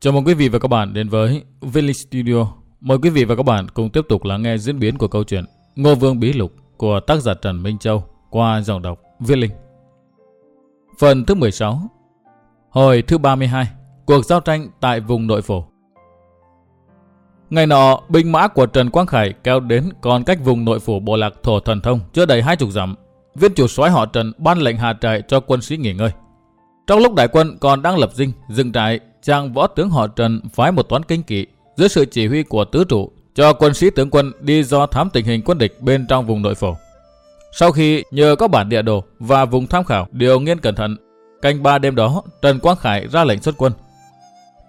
Chào mừng quý vị và các bạn đến với Village Studio. Mời quý vị và các bạn cùng tiếp tục lắng nghe diễn biến của câu chuyện Ngô Vương Bí Lục của tác giả Trần Minh Châu qua giọng đọc Viết Linh. Phần thứ 16 Hồi thứ 32 Cuộc giao tranh tại vùng nội phổ Ngày nọ, binh mã của Trần Quang Khải kéo đến còn cách vùng nội phủ bộ lạc Thổ Thần Thông chưa đầy hai chục dặm. Viên chủ soái họ Trần ban lệnh hạ trại cho quân sĩ nghỉ ngơi. Trong lúc đại quân còn đang lập dinh, dừng trại, chàng võ tướng họ Trần phái một toán kinh kỵ dưới sự chỉ huy của tứ trụ cho quân sĩ tướng quân đi do thám tình hình quân địch bên trong vùng nội phổ. Sau khi nhờ có bản địa đồ và vùng tham khảo điều nghiên cẩn thận, canh ba đêm đó Trần Quang Khải ra lệnh xuất quân.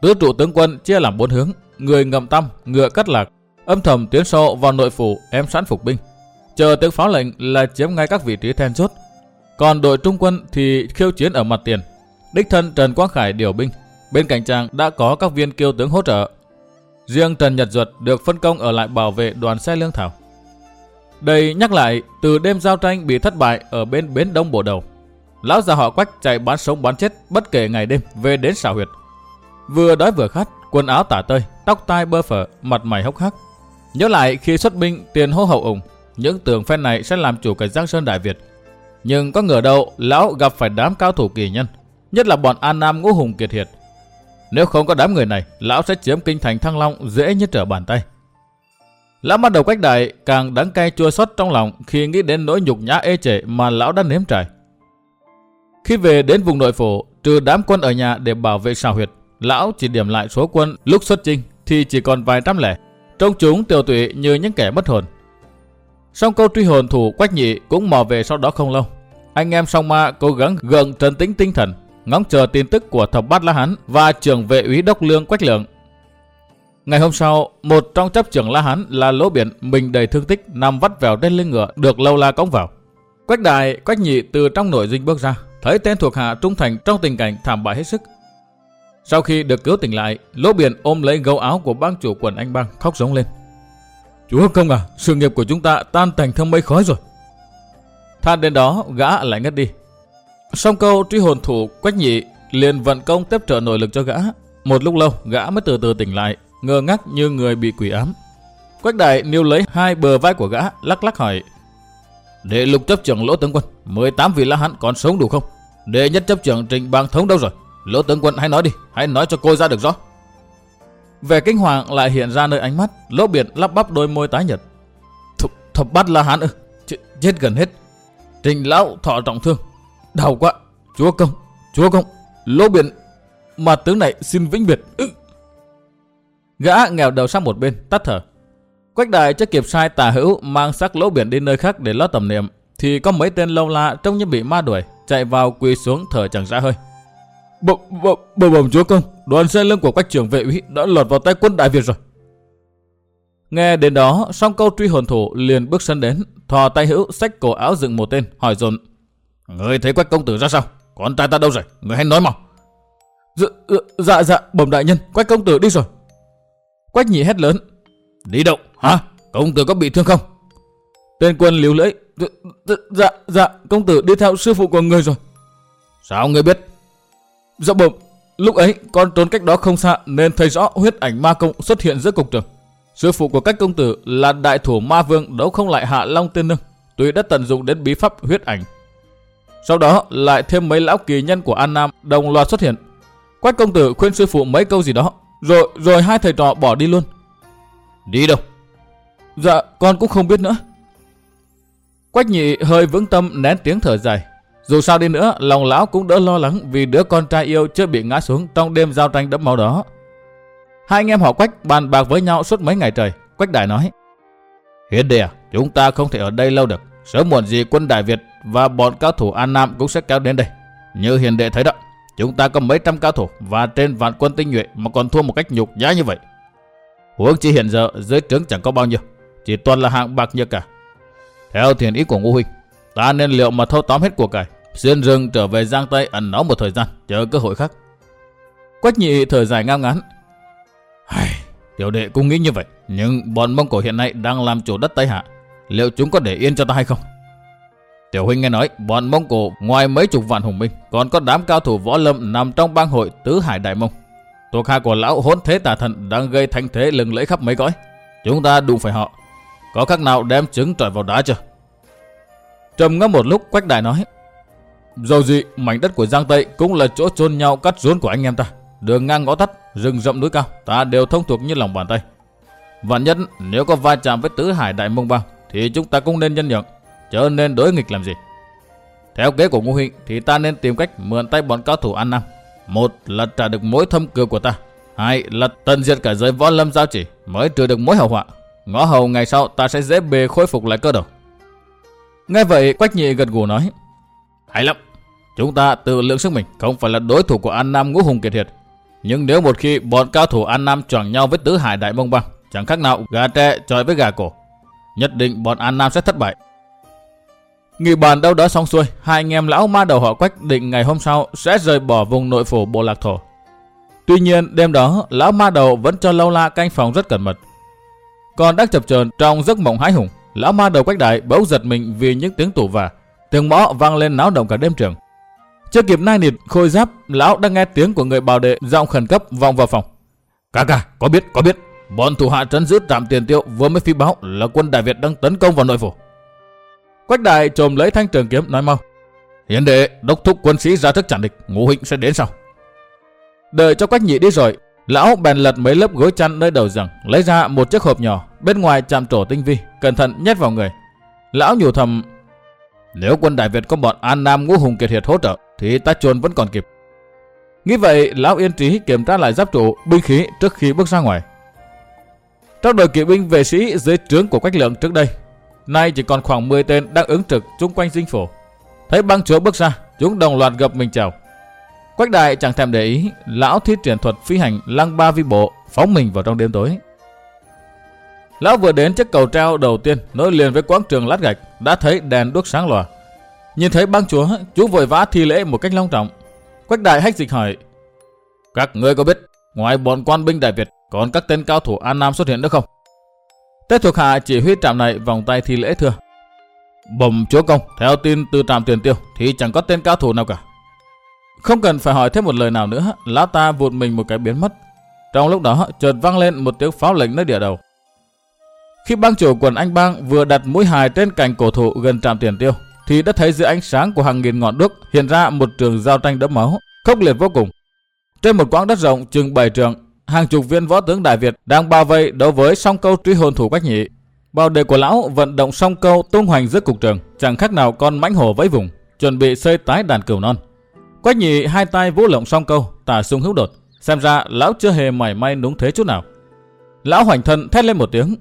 Tứ trụ tướng quân chia làm bốn hướng, người ngậm tâm, ngựa cắt lạc, âm thầm tiến sâu vào nội phủ em sẵn phục binh. Chờ tiếng pháo lệnh là chiếm ngay các vị trí then chốt. Còn đội trung quân thì khiêu chiến ở mặt tiền. Đích thân Trần Quang Khải điều binh, Bên cạnh chàng đã có các viên kiêu tướng hỗ trợ. Riêng Trần Nhật Duật được phân công ở lại bảo vệ đoàn xe lương thảo. Đây nhắc lại, từ đêm giao tranh bị thất bại ở bên bến đông bộ đầu. Lão già họ quách chạy bán sống bán chết bất kể ngày đêm về đến xảo huyệt. Vừa đói vừa khát, quần áo tả tơi, tóc tai bơ phở, mặt mày hốc hác. Nhớ lại khi xuất binh tiền hô hậu ủng, những tường phen này sẽ làm chủ cả Giang Sơn Đại Việt. Nhưng có ngờ đâu, lão gặp phải đám cao thủ kỳ nhân, nhất là bọn An Nam ngũ hùng kiệt hiệt, nếu không có đám người này, lão sẽ chiếm kinh thành Thăng Long dễ như trở bàn tay. Lão bắt đầu quách đại càng đắng cay chua xót trong lòng khi nghĩ đến nỗi nhục nhã ê chệ mà lão đã nếm trải. Khi về đến vùng nội phủ, trừ đám quân ở nhà để bảo vệ xào huyệt, lão chỉ điểm lại số quân lúc xuất chinh thì chỉ còn vài trăm lẻ. Trông chúng tiêu tụy như những kẻ bất hồn. Song câu truy hồn thủ quách nhị cũng mò về sau đó không lâu. Anh em song ma cố gắng gần trấn tĩnh tinh thần ngóng chờ tin tức của thập bát la hán và trưởng vệ úy đốc lương quách lượng. Ngày hôm sau, một trong chấp trưởng la hán là lỗ biển mình đầy thương tích nằm vắt vẻo trên lưng ngựa được lâu la cõng vào. Quách đại, quách nhị từ trong nội dinh bước ra, thấy tên thuộc hạ trung thành trong tình cảnh thảm bại hết sức. Sau khi được cứu tỉnh lại, lỗ biển ôm lấy gấu áo của bang chủ quần anh bang khóc giống lên. Chúa công à, sự nghiệp của chúng ta tan thành thâm mây khói rồi. Than đến đó, gã lại ngất đi, Xong câu truy hồn thủ quách nhị liền vận công tiếp trợ nội lực cho gã. Một lúc lâu gã mới từ từ tỉnh lại, ngơ ngác như người bị quỷ ám. Quách đại níu lấy hai bờ vai của gã, lắc lắc hỏi. Đệ lục chấp trưởng lỗ tướng quân, 18 vị la hán còn sống đủ không? Đệ nhất chấp trưởng trình bang thống đâu rồi? Lỗ tướng quân hãy nói đi, hãy nói cho cô ra được rõ. Vẻ kinh hoàng lại hiện ra nơi ánh mắt, lỗ biển lắp bắp đôi môi tái nhật. Thập, thập bát la hán ư, Ch chết gần hết. Trình lão thọ trọng thương, Đau quá. Chúa công, chúa công, lỗ biển. Mà tướng này xin vĩnh biệt. Ừ. Gã nghèo đầu sang một bên, tắt thở. Quách đại chưa kịp sai tà hữu mang xác lỗ biển đi nơi khác để lo tầm niệm. Thì có mấy tên lâu la trông như bị ma đuổi, chạy vào quỳ xuống thở chẳng ra hơi. Bờ, bờ, chúa công, đoàn xe lưng của quách trưởng vệ úy đã lọt vào tay quân Đại Việt rồi. Nghe đến đó, song câu truy hồn thủ liền bước sân đến, thò tay hữu xách cổ áo dựng một tên, hỏi dồn Người thấy quách công tử ra sao? Con trai ta đâu rồi? Người hãy nói mau. Dạ, dạ, dạ, dạ, bẩm đại nhân, quách công tử đi rồi. Quách nhị hét lớn. Đi đâu? Hả? Công tử có bị thương không? Tên quân liếu lưỡi. Dạ, dạ, dạ, dạ, công tử đi theo sư phụ của người rồi. Sao người biết? Dạ bẩm, lúc ấy con trốn cách đó không xa nên thấy rõ huyết ảnh ma công xuất hiện giữa cục trường. Sư phụ của cách công tử là đại thủ ma vương đấu không lại hạ long tiên nương. Tuy đã tận dụng đến bí pháp huyết ảnh sau đó lại thêm mấy lão kỳ nhân của An Nam đồng loạt xuất hiện. Quách công tử khuyên sư phụ mấy câu gì đó, rồi rồi hai thầy trò bỏ đi luôn. Đi đâu? Dạ, con cũng không biết nữa. Quách nhị hơi vững tâm nén tiếng thở dài. Dù sao đi nữa, lòng lão cũng đỡ lo lắng vì đứa con trai yêu chưa bị ngã xuống trong đêm giao tranh đẫm máu đó. Hai anh em họ Quách bàn bạc với nhau suốt mấy ngày trời. Quách đại nói. Hiền đệ à, chúng ta không thể ở đây lâu được. Sớm muộn gì quân Đại Việt và bọn cao thủ An Nam cũng sẽ kéo đến đây. Như hiền đệ thấy đó, chúng ta có mấy trăm cao thủ và trên vạn quân tinh nhuệ mà còn thua một cách nhục nhã như vậy. Huống chi hiện giờ dưới trướng chẳng có bao nhiêu, chỉ toàn là hạng bạc như cả. Theo thiền ý của Ngô Huynh, ta nên liệu mà thâu tóm hết cuộc cải, xuyên rừng trở về Giang Tây ẩn náu một thời gian, chờ cơ hội khác. Quách nhị thở dài ngang ngán. Tiểu đệ cũng nghĩ như vậy, nhưng bọn Mông Cổ hiện nay đang làm chủ đất Tây Hạ, liệu chúng có để yên cho ta hay không? Tiểu huynh nghe nói, bọn Mông Cổ ngoài mấy chục vạn hùng binh, còn có đám cao thủ võ lâm nằm trong bang hội Tứ Hải Đại Mông. Thuộc hạ của lão hỗn thế tà thần đang gây thanh thế lừng lẫy khắp mấy cõi. Chúng ta đụng phải họ. Có khác nào đem trứng trọi vào đá chưa? Trầm ngâm một lúc Quách Đại nói. Dầu gì, mảnh đất của Giang Tây cũng là chỗ chôn nhau cắt rốn của anh em ta. Đường ngang ngõ tắt, rừng rậm núi cao, ta đều thông thuộc như lòng bàn tay. Vạn nhất nếu có va chạm với tứ hải đại mông bang, thì chúng ta cũng nên nhân nhượng, chớ nên đối nghịch làm gì. Theo kế của Ngô Huynh thì ta nên tìm cách mượn tay bọn cao thủ An Nam. Một là trả được mối thâm cừu của ta, hai là tận diệt cả giới võ lâm giao chỉ mới trừ được mối hậu họa. Ngõ hầu ngày sau ta sẽ dễ bề khôi phục lại cơ đầu. Nghe vậy Quách Nhị gật gù nói, hay lắm, chúng ta tự lượng sức mình không phải là đối thủ của An Nam ngũ hùng kiệt hiệt. Nhưng nếu một khi bọn cao thủ An Nam choảng nhau với tứ hải đại mông băng, chẳng khác nào gà tre chọi với gà cổ, nhất định bọn An Nam sẽ thất bại. Nghị bàn đâu đó xong xuôi, hai anh em lão ma đầu họ quách định ngày hôm sau sẽ rời bỏ vùng nội phủ bộ lạc thổ. Tuy nhiên đêm đó, lão ma đầu vẫn cho lâu la canh phòng rất cẩn mật. Còn đang chập chờn trong giấc mộng hái hùng, lão ma đầu quách đại bỗng giật mình vì những tiếng tủ và tiếng mõ vang lên náo động cả đêm trường. Chưa kịp nai nịt khôi giáp, lão đang nghe tiếng của người bảo đệ giọng khẩn cấp vọng vào phòng. Ca ca, có biết, có biết, bọn thủ hạ trấn giữ trạm tiền tiêu vừa mới phi báo là quân Đại Việt đang tấn công vào nội phủ. Quách đại trồm lấy thanh trường kiếm nói mau. hiện đệ, đốc thúc quân sĩ ra thức chặn địch, ngũ huynh sẽ đến sau. Đợi cho quách nhị đi rồi, lão bèn lật mấy lớp gối chăn nơi đầu giường, lấy ra một chiếc hộp nhỏ, bên ngoài chạm trổ tinh vi, cẩn thận nhét vào người. Lão nhủ thầm, nếu quân Đại Việt có bọn An Nam ngũ hùng kiệt hiệt hỗ trợ, thì ta chuồn vẫn còn kịp. Nghĩ vậy, lão yên trí kiểm tra lại giáp trụ, binh khí trước khi bước ra ngoài. Trong đội kỵ binh vệ sĩ dưới trướng của Quách Lượng trước đây, Nay chỉ còn khoảng 10 tên đang ứng trực chung quanh dinh phủ. Thấy băng chúa bước ra, chúng đồng loạt gập mình chào. Quách đại chẳng thèm để ý, lão thi triển thuật phi hành lăng ba vi bộ, phóng mình vào trong đêm tối. Lão vừa đến chiếc cầu treo đầu tiên nối liền với quảng trường lát gạch, đã thấy đèn đuốc sáng lòa. Nhìn thấy băng chúa, chú vội vã thi lễ một cách long trọng. Quách đại hách dịch hỏi, các ngươi có biết, ngoài bọn quan binh Đại Việt, còn các tên cao thủ An Nam xuất hiện nữa không? Tết thuộc hạ chỉ huy trạm này vòng tay thi lễ thưa. Bẩm chúa công, theo tin từ trạm tiền tiêu thì chẳng có tên cao thủ nào cả. Không cần phải hỏi thêm một lời nào nữa, lão ta vụt mình một cái biến mất. Trong lúc đó chợt vang lên một tiếng pháo lệnh nơi địa đầu. Khi bang chủ quần anh bang vừa đặt mũi hài trên cành cổ thụ gần trạm tiền tiêu, thì đã thấy dưới ánh sáng của hàng nghìn ngọn đuốc hiện ra một trường giao tranh đẫm máu, khốc liệt vô cùng. Trên một quãng đất rộng chừng bảy trường, hàng chục viên võ tướng Đại Việt đang bao vây đấu với song câu truy hồn thủ Quách Nhị. Bao đề của lão vận động song câu tung hoành giữa cục trường, chẳng khác nào con mãnh hổ vẫy vùng, chuẩn bị xây tái đàn cừu non. Quách Nhị hai tay vũ lộng song câu, tả sung hữu đột, xem ra lão chưa hề mảy may núng thế chút nào. Lão hoành thân thét lên một tiếng,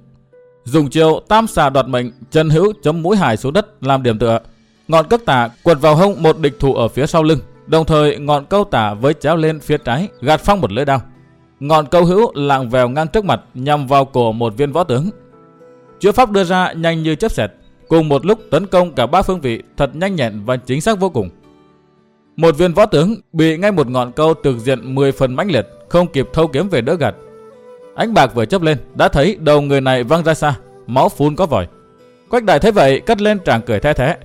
dùng chiêu tam xà đoạt mệnh, chân hữu chấm mũi hài xuống đất làm điểm tựa. Ngọn cước tả quật vào hông một địch thủ ở phía sau lưng, đồng thời ngọn câu tả với chéo lên phía trái, gạt phong một lưỡi đao. Ngọn câu hữu lạng vèo ngang trước mặt nhằm vào cổ một viên võ tướng. Chữa pháp đưa ra nhanh như chớp xẹt, cùng một lúc tấn công cả ba phương vị thật nhanh nhẹn và chính xác vô cùng. Một viên võ tướng bị ngay một ngọn câu trực diện 10 phần mãnh liệt, không kịp thâu kiếm về đỡ gạt. Ánh bạc vừa chớp lên, đã thấy đầu người này văng ra xa, máu phun có vòi. Quách đại thấy vậy, cất lên tràng cười the thế.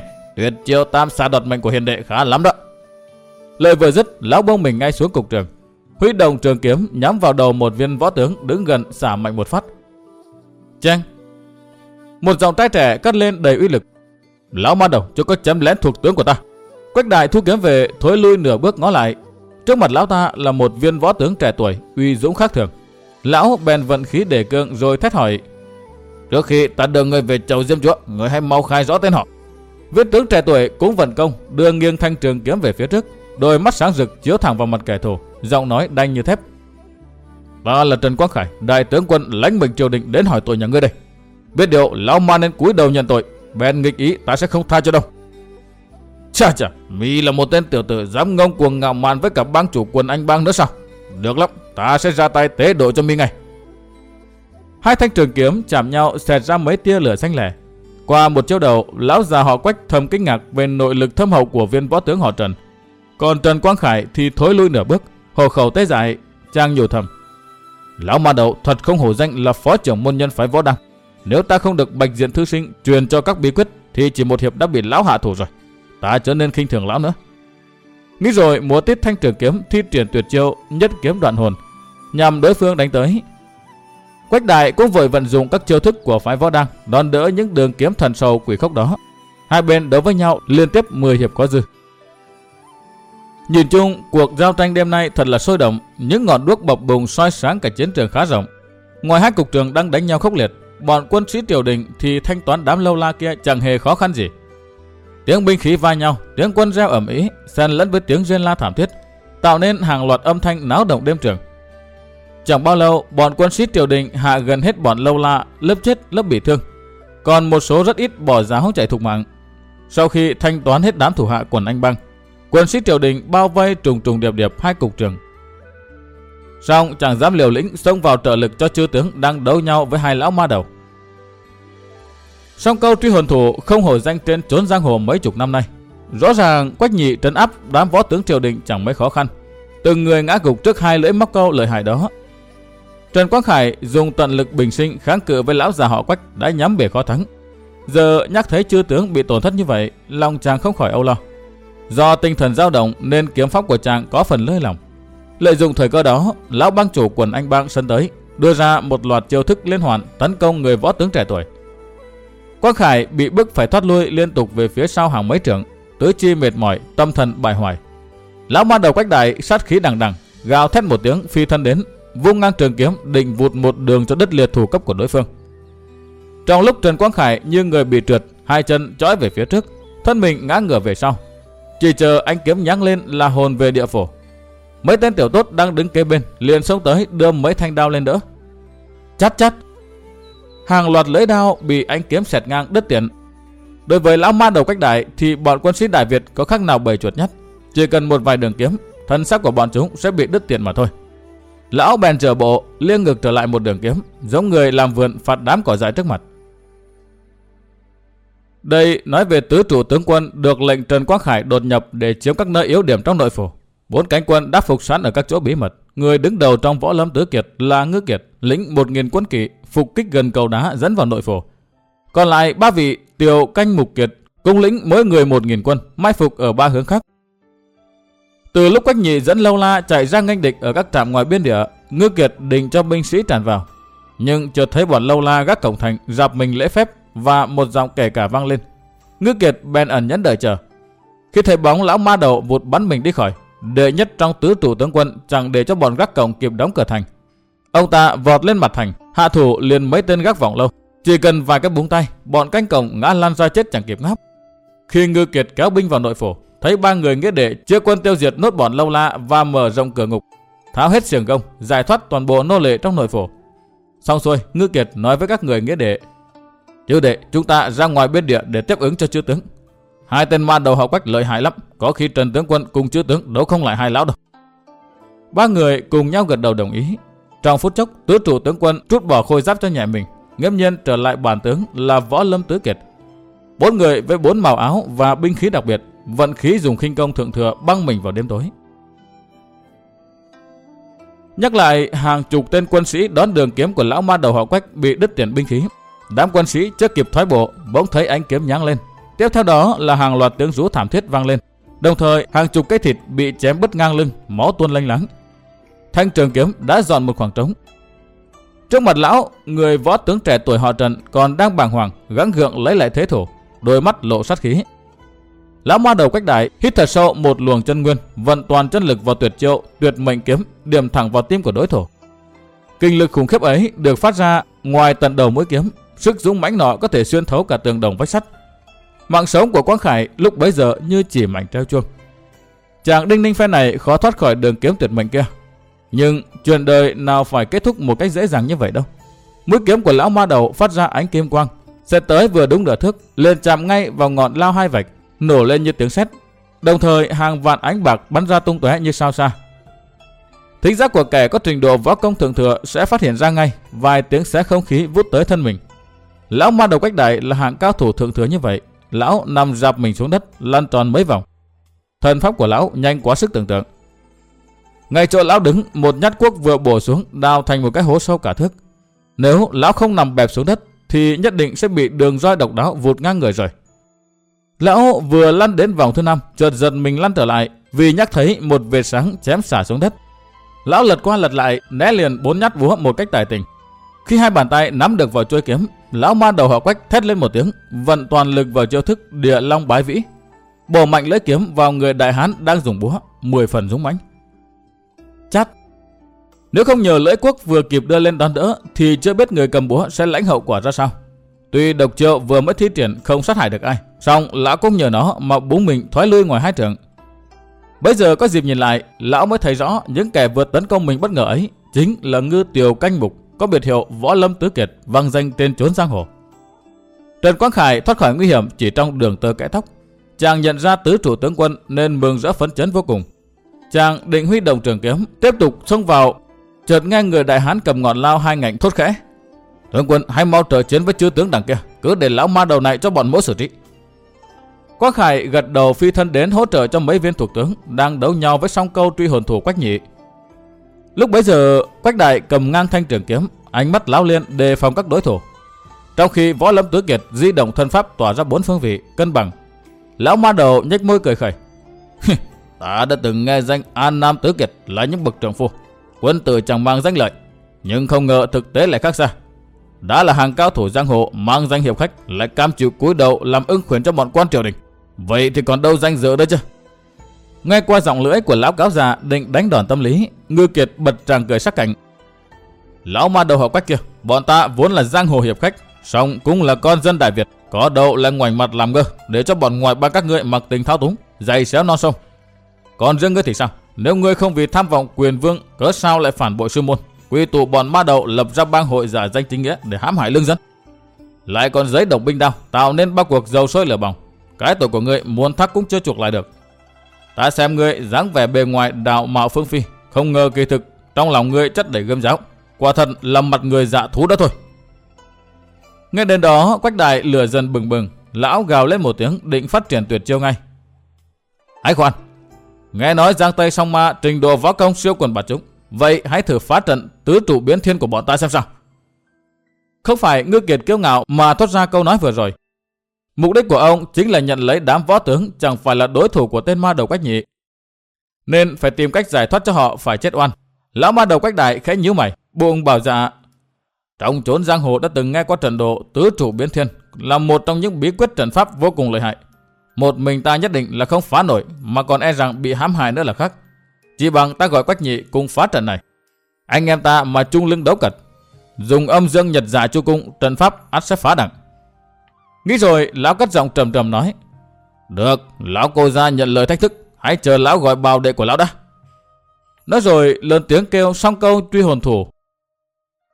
Tuyệt chiêu tam xa đột mệnh của hiền đệ khá lắm đó. Lời vừa dứt, lão bông mình ngay xuống cục trường. Huy động trường kiếm nhắm vào đầu một viên võ tướng đứng gần xả mạnh một phát. Cheng! Một dòng tay trẻ cất lên đầy uy lực. Lão ma đầu cho có chém lén thuộc tướng của ta. Quách đại thu kiếm về thối lui nửa bước ngó lại. Trước mặt lão ta là một viên võ tướng trẻ tuổi uy dũng khác thường. Lão bèn vận khí để cương rồi thét hỏi. Trước khi ta đưa người về chầu diêm chúa, người hãy mau khai rõ tên họ. Viên tướng trẻ tuổi cũng vận công đưa nghiêng thanh trường kiếm về phía trước, đôi mắt sáng rực chiếu thẳng vào mặt kẻ thù giọng nói đanh như thép. Ta là Trần Quang Khải, đại tướng quân lãnh mình triều đình đến hỏi tội nhà ngươi đây. Biết điều, lão ma nên cúi đầu nhận tội, bèn nghịch ý ta sẽ không tha cho đâu. Chà chà, mi là một tên tiểu tử dám ngông cuồng ngạo mạn với cả bang chủ quân anh bang nữa sao? Được lắm, ta sẽ ra tay tế độ cho mi ngay. Hai thanh trường kiếm chạm nhau xẹt ra mấy tia lửa xanh lẻ. Qua một chiếu đầu, lão già họ quách thầm kinh ngạc về nội lực thâm hậu của viên võ tướng họ Trần. Còn Trần Quang Khải thì thối lui nửa bước, hồ khẩu tế dại, trang nhủ thầm. Lão ma đầu thật không hổ danh là phó trưởng môn nhân phái võ đăng. Nếu ta không được bạch diện thư sinh truyền cho các bí quyết thì chỉ một hiệp đã bị lão hạ thủ rồi. Ta trở nên khinh thường lão nữa. Nghĩ rồi múa tiết thanh trường kiếm thi triển tuyệt chiêu nhất kiếm đoạn hồn, nhằm đối phương đánh tới. Quách đại cũng vội vận dụng các chiêu thức của phái võ đăng đón đỡ những đường kiếm thần sầu quỷ khốc đó. Hai bên đấu với nhau liên tiếp 10 hiệp có dư. Nhìn chung, cuộc giao tranh đêm nay thật là sôi động, những ngọn đuốc bập bùng soi sáng cả chiến trường khá rộng. Ngoài hai cục trường đang đánh nhau khốc liệt, bọn quân sĩ triều đình thì thanh toán đám lâu la kia chẳng hề khó khăn gì. Tiếng binh khí va nhau, tiếng quân reo ầm ĩ, xen lẫn với tiếng rên la thảm thiết, tạo nên hàng loạt âm thanh náo động đêm trường. Chẳng bao lâu, bọn quân sĩ triều đình hạ gần hết bọn lâu la, lớp chết, lớp bị thương. Còn một số rất ít bỏ giáo chạy thục mạng. Sau khi thanh toán hết đám thủ hạ quần anh băng, quân sĩ triều đình bao vây trùng trùng điệp điệp hai cục trường. Xong chẳng dám liều lĩnh xông vào trợ lực cho chư tướng đang đấu nhau với hai lão ma đầu. Song câu truy hồn thủ không hổ danh trên trốn giang hồ mấy chục năm nay. Rõ ràng quách nhị trấn áp đám võ tướng triều đình chẳng mấy khó khăn. Từng người ngã gục trước hai lưỡi móc câu lợi hại đó. Trần Quang Khải dùng tận lực bình sinh kháng cự với lão già họ quách đã nhắm bể khó thắng. Giờ nhắc thấy chư tướng bị tổn thất như vậy, lòng chàng không khỏi âu lo. Do tinh thần dao động nên kiếm pháp của chàng có phần lơi lỏng. Lợi dụng thời cơ đó, lão bang chủ quần anh bang sân tới, đưa ra một loạt chiêu thức liên hoàn tấn công người võ tướng trẻ tuổi. Quang Khải bị bức phải thoát lui liên tục về phía sau hàng mấy trưởng, tứ chi mệt mỏi, tâm thần bại hoại. Lão ban đầu quách đại sát khí đằng đằng, gào thét một tiếng phi thân đến, vung ngang trường kiếm định vụt một đường cho đất liệt thủ cấp của đối phương. Trong lúc Trần Quang Khải như người bị trượt, hai chân trói về phía trước, thân mình ngã ngửa về sau. Chỉ chờ anh kiếm nháng lên là hồn về địa phủ. Mấy tên tiểu tốt đang đứng kế bên liền xông tới đưa mấy thanh đao lên đỡ. Chát chát. Hàng loạt lưỡi đao bị anh kiếm xẹt ngang đứt tiền. Đối với lão ma đầu cách đại thì bọn quân sĩ Đại Việt có khác nào bầy chuột nhất. Chỉ cần một vài đường kiếm, thân xác của bọn chúng sẽ bị đứt tiền mà thôi. Lão bèn trở bộ, liêng ngược trở lại một đường kiếm, giống người làm vườn phạt đám cỏ dại trước mặt. Đây nói về tứ trụ tướng quân được lệnh Trần Quang Khải đột nhập để chiếm các nơi yếu điểm trong nội phủ. Bốn cánh quân đã phục sẵn ở các chỗ bí mật. Người đứng đầu trong võ lâm tứ kiệt là Ngư Kiệt, lĩnh 1.000 quân kỵ, phục kích gần cầu đá dẫn vào nội phủ. Còn lại ba vị Tiều Canh Mục Kiệt, cung lĩnh mỗi người 1.000 quân, mai phục ở ba hướng khác. Từ lúc Quách Nhị dẫn Lâu La chạy ra nghênh địch ở các trạm ngoài biên địa, Ngư Kiệt định cho binh sĩ tràn vào. Nhưng chợt thấy bọn Lâu La gác cổng thành dạp mình lễ phép và một giọng kể cả vang lên. Ngư Kiệt bèn ẩn nhẫn đợi chờ. Khi thấy bóng lão ma đầu vụt bắn mình đi khỏi, đệ nhất trong tứ trụ tướng quân chẳng để cho bọn gác cổng kịp đóng cửa thành. Ông ta vọt lên mặt thành, hạ thủ liền mấy tên gác vọng lâu. Chỉ cần vài cái búng tay, bọn canh cổng ngã lan ra chết chẳng kịp ngáp. Khi Ngư Kiệt kéo binh vào nội phủ, thấy ba người nghĩa đệ chia quân tiêu diệt nốt bọn lâu la và mở rộng cửa ngục, tháo hết xiềng công giải thoát toàn bộ nô lệ trong nội phủ. Xong xuôi, Ngư Kiệt nói với các người nghĩa đệ Chư đệ, chúng ta ra ngoài biên địa để tiếp ứng cho chư tướng. Hai tên ma đầu họ quách lợi hại lắm, có khi Trần tướng quân cùng chư tướng đấu không lại hai lão đâu. Ba người cùng nhau gật đầu đồng ý. Trong phút chốc, tứ trụ tướng quân trút bỏ khôi giáp cho nhà mình, nghiêm nhiên trở lại bản tướng là võ lâm tứ kiệt. Bốn người với bốn màu áo và binh khí đặc biệt, vận khí dùng khinh công thượng thừa băng mình vào đêm tối. Nhắc lại, hàng chục tên quân sĩ đón đường kiếm của lão ma đầu họ quách bị đứt tiền binh khí, Đám quân sĩ chưa kịp thoái bộ, bỗng thấy ánh kiếm nháng lên. Tiếp theo đó là hàng loạt tiếng rú thảm thiết vang lên. Đồng thời, hàng chục cái thịt bị chém bứt ngang lưng, máu tuôn lanh láng. Thanh trường kiếm đã dọn một khoảng trống. Trước mặt lão, người võ tướng trẻ tuổi họ Trần còn đang bàng hoàng, gắng gượng lấy lại thế thủ, đôi mắt lộ sát khí. Lão ma đầu cách đại hít thật sâu một luồng chân nguyên, vận toàn chân lực vào tuyệt chiêu, tuyệt mệnh kiếm, điểm thẳng vào tim của đối thủ. Kinh lực khủng khiếp ấy được phát ra ngoài tận đầu mũi kiếm, Sức dũng mãnh nọ có thể xuyên thấu cả tường đồng vách sắt. Mạng sống của Quang Khải lúc bấy giờ như chỉ mảnh treo chuông. Chàng đinh ninh phe này khó thoát khỏi đường kiếm tuyệt mệnh kia. Nhưng chuyện đời nào phải kết thúc một cách dễ dàng như vậy đâu. Mũi kiếm của lão ma đầu phát ra ánh kim quang. Sẽ tới vừa đúng nửa thước, liền chạm ngay vào ngọn lao hai vạch, nổ lên như tiếng sét. Đồng thời hàng vạn ánh bạc bắn ra tung tóe như sao xa. Thính giác của kẻ có trình độ võ công thượng thừa sẽ phát hiện ra ngay vài tiếng xé không khí vút tới thân mình. Lão ma đầu cách đại là hạng cao thủ thượng thừa như vậy. Lão nằm dạp mình xuống đất, lăn tròn mấy vòng. Thần pháp của lão nhanh quá sức tưởng tượng. Ngay chỗ lão đứng, một nhát cuốc vừa bổ xuống, đào thành một cái hố sâu cả thước. Nếu lão không nằm bẹp xuống đất, thì nhất định sẽ bị đường roi độc đáo vụt ngang người rồi. Lão vừa lăn đến vòng thứ năm, chợt giật mình lăn trở lại, vì nhắc thấy một vệt sáng chém xả xuống đất. Lão lật qua lật lại, né liền bốn nhát vúa một cách tài tình. Khi hai bàn tay nắm được vào chuôi kiếm, lão ma đầu họ quách thét lên một tiếng, vận toàn lực vào chiêu thức địa long bái vĩ. Bổ mạnh lưỡi kiếm vào người đại hán đang dùng búa, mười phần dũng mãnh. Nếu không nhờ Lễ quốc vừa kịp đưa lên đón đỡ, thì chưa biết người cầm búa sẽ lãnh hậu quả ra sao. Tuy độc triệu vừa mới thi triển không sát hại được ai, song lão cũng nhờ nó mà búng mình thoái lui ngoài hai trường. Bây giờ có dịp nhìn lại, lão mới thấy rõ những kẻ vượt tấn công mình bất ngờ ấy chính là ngư tiểu canh mục có biệt hiệu Võ Lâm Tứ Kiệt vang danh trên trốn giang hồ. Trần Quang Khải thoát khỏi nguy hiểm chỉ trong đường tơ kẽ tóc. Chàng nhận ra tứ chủ tướng quân nên mừng rỡ phấn chấn vô cùng. Chàng định huy động trường kiếm tiếp tục xông vào, chợt nghe người đại hán cầm ngọn lao hai ngạnh thốt khẽ. Tướng quân hãy mau trở chiến với chư tướng đằng kia, cứ để lão ma đầu này cho bọn mỗi xử trí. quách Khải gật đầu phi thân đến hỗ trợ cho mấy viên thuộc tướng đang đấu nhau với song câu truy hồn thủ Quách Nhị. Lúc bấy giờ, Quách Đại cầm ngang thanh trường kiếm, ánh mắt lão liên đề phòng các đối thủ. Trong khi võ lâm tứ kiệt di động thân pháp tỏa ra bốn phương vị, cân bằng. Lão ma đầu nhếch môi cười khẩy. Ta đã từng nghe danh An Nam Tứ Kiệt là những bậc trưởng phu. Quân tử chẳng mang danh lợi, nhưng không ngờ thực tế lại khác xa. Đã là hàng cao thủ giang hồ mang danh hiệp khách lại cam chịu cúi đầu làm ưng khuyến cho bọn quan triều đình. Vậy thì còn đâu danh dự nữa chứ? Nghe qua giọng lưỡi của lão cáo già định đánh đòn tâm lý, ngư kiệt bật tràng cười sắc cảnh. Lão ma đầu họ quách kia, bọn ta vốn là giang hồ hiệp khách, song cũng là con dân Đại Việt, có đâu là ngoảnh mặt làm ngơ để cho bọn ngoài ba các ngươi mặc tình thao túng, dày xéo non sông. Còn riêng ngươi thì sao? Nếu ngươi không vì tham vọng quyền vương, cớ sao lại phản bội sư môn, quy tụ bọn ma đầu lập ra bang hội giả danh chính nghĩa để hãm hại lương dân? Lại còn giấy độc binh đao, tạo nên ba cuộc dầu sôi lửa bỏng. Cái tội của ngươi muốn thắc cũng chưa chuộc lại được. Ta xem ngươi dáng vẻ bề ngoài đạo mạo phương phi, không ngờ kỳ thực trong lòng ngươi chất đầy gươm giáo. Quả thật là mặt người dạ thú đó thôi. Nghe đến đó, quách đại lửa dần bừng bừng, lão gào lên một tiếng định phát triển tuyệt chiêu ngay. Hãy khoan, nghe nói Giang Tây song ma trình độ võ công siêu quần bạt chúng. Vậy hãy thử phá trận tứ trụ biến thiên của bọn ta xem sao. Không phải ngư kiệt kiêu ngạo mà thốt ra câu nói vừa rồi. Mục đích của ông chính là nhận lấy đám võ tướng chẳng phải là đối thủ của tên ma đầu quách nhị. Nên phải tìm cách giải thoát cho họ phải chết oan. Lão ma đầu quách đại khẽ nhíu mày, buông bảo dạ. Trong chốn giang hồ đã từng nghe qua trận độ tứ trụ biến thiên là một trong những bí quyết trận pháp vô cùng lợi hại. Một mình ta nhất định là không phá nổi mà còn e rằng bị hãm hại nữa là khác. Chỉ bằng ta gọi quách nhị cùng phá trận này. Anh em ta mà chung lưng đấu cật. Dùng âm dương nhật giải chu cung trận pháp ắt sẽ phá đẳng. Nghĩ rồi, lão cất giọng trầm trầm nói. Được, lão cô ra nhận lời thách thức. Hãy chờ lão gọi bào đệ của lão đã. Nói rồi, lớn tiếng kêu xong câu truy hồn thủ.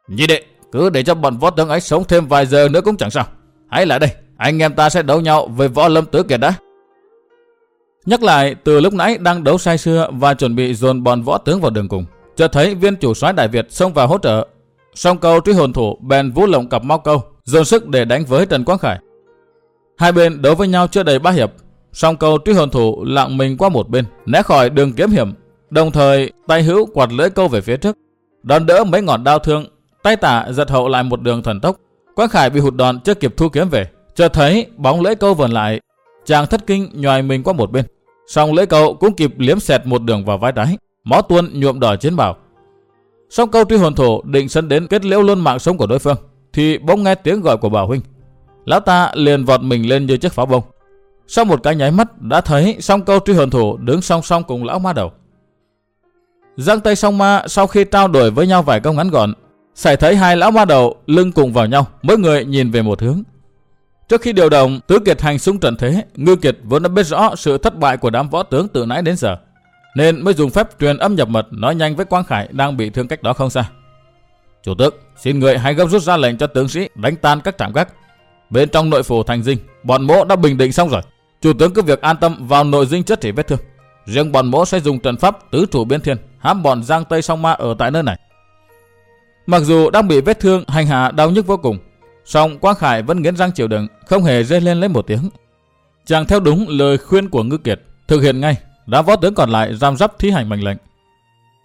nhị đệ, cứ để cho bọn võ tướng ấy sống thêm vài giờ nữa cũng chẳng sao. Hãy lại đây, anh em ta sẽ đấu nhau với võ lâm tứ kiệt đã. Nhắc lại, từ lúc nãy đang đấu say xưa và chuẩn bị dồn bọn võ tướng vào đường cùng. Chợt thấy viên chủ soái Đại Việt xông vào hỗ trợ. Song câu truy hồn thủ bèn vũ lộng cặp mau câu, dồn sức để đánh với Trần Quang Khải. Hai bên đấu với nhau chưa đầy ba hiệp, song câu truy hồn thủ lặng mình qua một bên, né khỏi đường kiếm hiểm, đồng thời tay hữu quạt lưỡi câu về phía trước, đón đỡ mấy ngọn đao thương, tay tả giật hậu lại một đường thần tốc. Quang Khải bị hụt đòn chưa kịp thu kiếm về, chợt thấy bóng lưỡi câu vần lại, chàng thất kinh nhòi mình qua một bên, song lưỡi câu cũng kịp liếm xẹt một đường vào vai trái, máu tuôn nhuộm đỏ chiến bào. Song câu truy hồn thủ định sân đến kết liễu luôn mạng sống của đối phương, thì bỗng nghe tiếng gọi của bảo huynh. Lão ta liền vọt mình lên như chiếc pháo bông. Sau một cái nháy mắt đã thấy song câu truy hồn thủ đứng song song cùng lão ma đầu. Giang tay song ma sau khi trao đổi với nhau vài câu ngắn gọn, xảy thấy hai lão ma đầu lưng cùng vào nhau, mỗi người nhìn về một hướng. Trước khi điều động tứ kiệt hành xung trận thế, ngư kiệt vốn đã biết rõ sự thất bại của đám võ tướng từ nãy đến giờ, nên mới dùng phép truyền âm nhập mật nói nhanh với Quang Khải đang bị thương cách đó không xa. Chủ tướng, xin người hãy gấp rút ra lệnh cho tướng sĩ đánh tan các trạm gác, Bên trong nội phủ thành dinh, bọn mỗ đã bình định xong rồi. Chủ tướng cứ việc an tâm vào nội dinh chất trị vết thương. Riêng bọn mỗ sẽ dùng trận pháp tứ chủ biến thiên, hãm bọn Giang Tây song ma ở tại nơi này. Mặc dù đang bị vết thương hành hạ đau nhức vô cùng, song Quang Khải vẫn nghiến răng chịu đựng, không hề rên lên lấy một tiếng. Chàng theo đúng lời khuyên của Ngư Kiệt, thực hiện ngay, đã võ tướng còn lại giam giáp thi hành mệnh lệnh.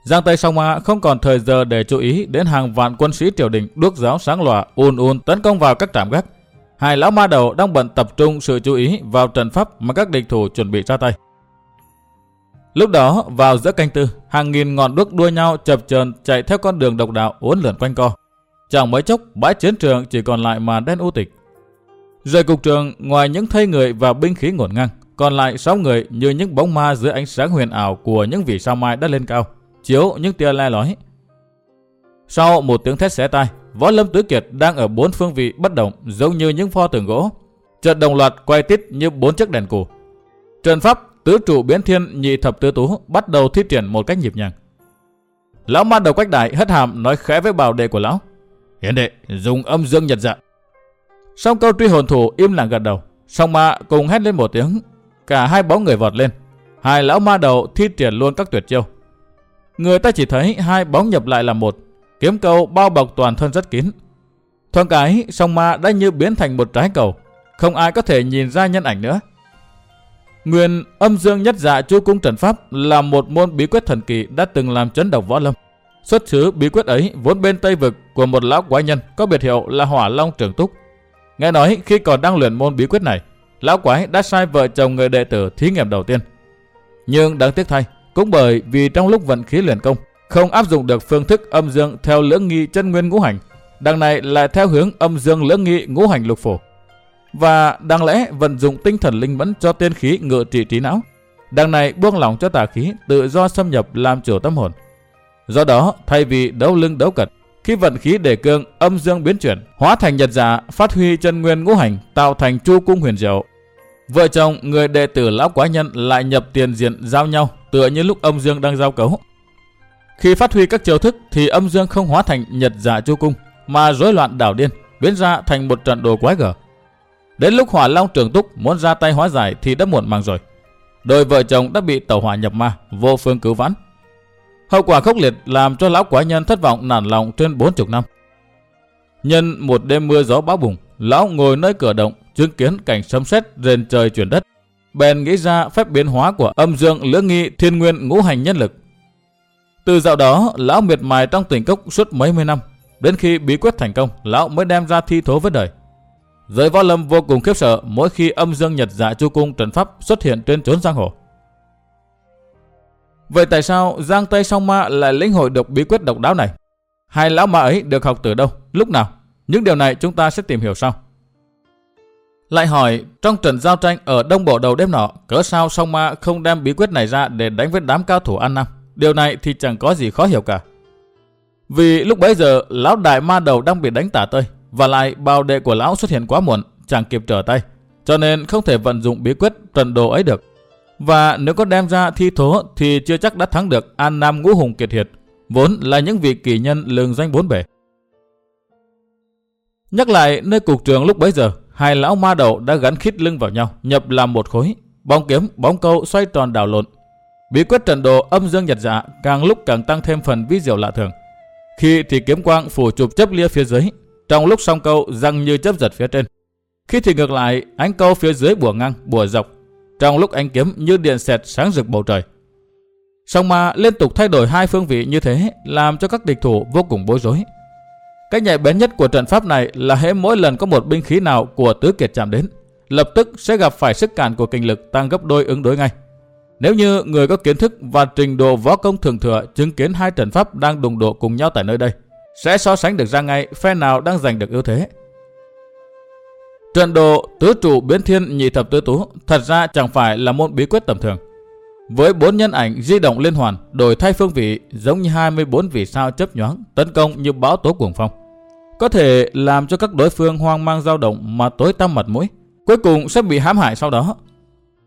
Giang Tây Song Ma không còn thời giờ để chú ý đến hàng vạn quân sĩ triều đình đuốc giáo sáng lòa ùn ùn tấn công vào các trạm gác. Hai lão ma đầu đang bận tập trung sự chú ý vào trận pháp mà các địch thủ chuẩn bị ra tay. Lúc đó, vào giữa canh tư, hàng nghìn ngọn đuốc đua nhau chập chờn chạy theo con đường độc đạo uốn lượn quanh co. Chẳng mấy chốc, bãi chiến trường chỉ còn lại mà đen u tịch. Rời cục trường, ngoài những thây người và binh khí ngổn ngang, còn lại 6 người như những bóng ma dưới ánh sáng huyền ảo của những vì sao mai đã lên cao, chiếu những tia le lói. Sau một tiếng thét xé tai, võ lâm tứ kiệt đang ở bốn phương vị bất động giống như những pho tường gỗ, chợt đồng loạt quay tít như bốn chiếc đèn cù. Trần pháp tứ trụ biến thiên nhị thập tứ tú bắt đầu thi triển một cách nhịp nhàng. Lão ma đầu quách đại hất hàm nói khẽ với bảo đệ của lão. Hiền đệ, dùng âm dương nhật dạ. Song câu truy hồn thủ im lặng gật đầu, song ma cùng hét lên một tiếng. Cả hai bóng người vọt lên. Hai lão ma đầu thi triển luôn các tuyệt chiêu. Người ta chỉ thấy hai bóng nhập lại là một. Kiếm câu bao bọc toàn thân rất kín. Thoáng cái, song ma đã như biến thành một trái cầu. Không ai có thể nhìn ra nhân ảnh nữa. Nguyên âm dương nhất dạ chú cung trần pháp là một môn bí quyết thần kỳ đã từng làm chấn động võ lâm. Xuất xứ bí quyết ấy vốn bên Tây Vực của một lão quái nhân có biệt hiệu là Hỏa Long Trường Túc. Nghe nói khi còn đang luyện môn bí quyết này, lão quái đã sai vợ chồng người đệ tử thí nghiệm đầu tiên. Nhưng đáng tiếc thay, cũng bởi vì trong lúc vận khí luyện công, không áp dụng được phương thức âm dương theo lưỡng nghi chân nguyên ngũ hành, đằng này lại theo hướng âm dương lưỡng nghi ngũ hành lục phổ. Và đáng lẽ vận dụng tinh thần linh mẫn cho tiên khí ngự trị trí não. Đằng này buông lỏng cho tà khí tự do xâm nhập làm chủ tâm hồn. Do đó, thay vì đấu lưng đấu cật, khi vận khí đề cương âm dương biến chuyển, hóa thành nhật giả, phát huy chân nguyên ngũ hành, tạo thành chu cung huyền diệu. Vợ chồng người đệ tử lão quái nhân lại nhập tiền diện giao nhau, tựa như lúc âm dương đang giao cấu. Khi phát huy các chiêu thức thì âm dương không hóa thành nhật giả chu cung, mà rối loạn đảo điên, biến ra thành một trận đồ quái gở. Đến lúc hỏa long trường túc muốn ra tay hóa giải thì đã muộn màng rồi. Đôi vợ chồng đã bị tàu hỏa nhập ma, vô phương cứu vãn. Hậu quả khốc liệt làm cho lão quái nhân thất vọng nản lòng trên 40 năm. Nhân một đêm mưa gió bão bùng, lão ngồi nơi cửa động, chứng kiến cảnh sấm sét rền trời chuyển đất. Bèn nghĩ ra phép biến hóa của âm dương lưỡng nghi thiên nguyên ngũ hành nhân lực. Từ dạo đó, lão miệt mài trong tỉnh cốc suốt mấy mươi năm. Đến khi bí quyết thành công, lão mới đem ra thi thố với đời. Giới võ lâm vô cùng khiếp sợ mỗi khi âm dương nhật dạ chu cung trận pháp xuất hiện trên chốn giang hồ. Vậy tại sao Giang Tây Song Ma lại lĩnh hội được bí quyết độc đáo này? Hai lão ma ấy được học từ đâu, lúc nào? Những điều này chúng ta sẽ tìm hiểu sau. Lại hỏi, trong trận giao tranh ở Đông Bộ đầu đêm nọ, cớ sao Song Ma không đem bí quyết này ra để đánh với đám cao thủ An Nam? Điều này thì chẳng có gì khó hiểu cả. Vì lúc bấy giờ, lão đại ma đầu đang bị đánh tả tơi, và lại bào đệ của lão xuất hiện quá muộn, chẳng kịp trở tay, cho nên không thể vận dụng bí quyết trận đồ ấy được. Và nếu có đem ra thi thố thì chưa chắc đã thắng được An Nam Ngũ Hùng Kiệt Hiệt, vốn là những vị kỳ nhân lường danh bốn bể. Nhắc lại nơi cục trường lúc bấy giờ, hai lão ma đầu đã gắn khít lưng vào nhau, nhập làm một khối. Bóng kiếm, bóng câu xoay tròn đảo lộn. Bí quyết trận đồ âm dương nhật dạ càng lúc càng tăng thêm phần vi diệu lạ thường. Khi thì kiếm quang phủ chụp chấp lia phía dưới, trong lúc song câu răng như chấp giật phía trên. Khi thì ngược lại, ánh câu phía dưới bùa ngang, bùa dọc, trong lúc anh kiếm như điện xẹt sáng rực bầu trời. Song ma liên tục thay đổi hai phương vị như thế làm cho các địch thủ vô cùng bối rối. Cách nhạy bén nhất của trận pháp này là hễ mỗi lần có một binh khí nào của tứ kiệt chạm đến, lập tức sẽ gặp phải sức cản của kinh lực tăng gấp đôi ứng đối ngay. Nếu như người có kiến thức và trình độ võ công thường thừa chứng kiến hai trận pháp đang đụng độ cùng nhau tại nơi đây, sẽ so sánh được ra ngay phe nào đang giành được ưu thế. Trận độ tứ trụ biến thiên nhị thập tứ tú thật ra chẳng phải là môn bí quyết tầm thường. Với bốn nhân ảnh di động liên hoàn, đổi thay phương vị giống như 24 vì sao chấp nhoáng, tấn công như bão tố cuồng phong. Có thể làm cho các đối phương hoang mang dao động mà tối tăm mặt mũi, cuối cùng sẽ bị hãm hại sau đó.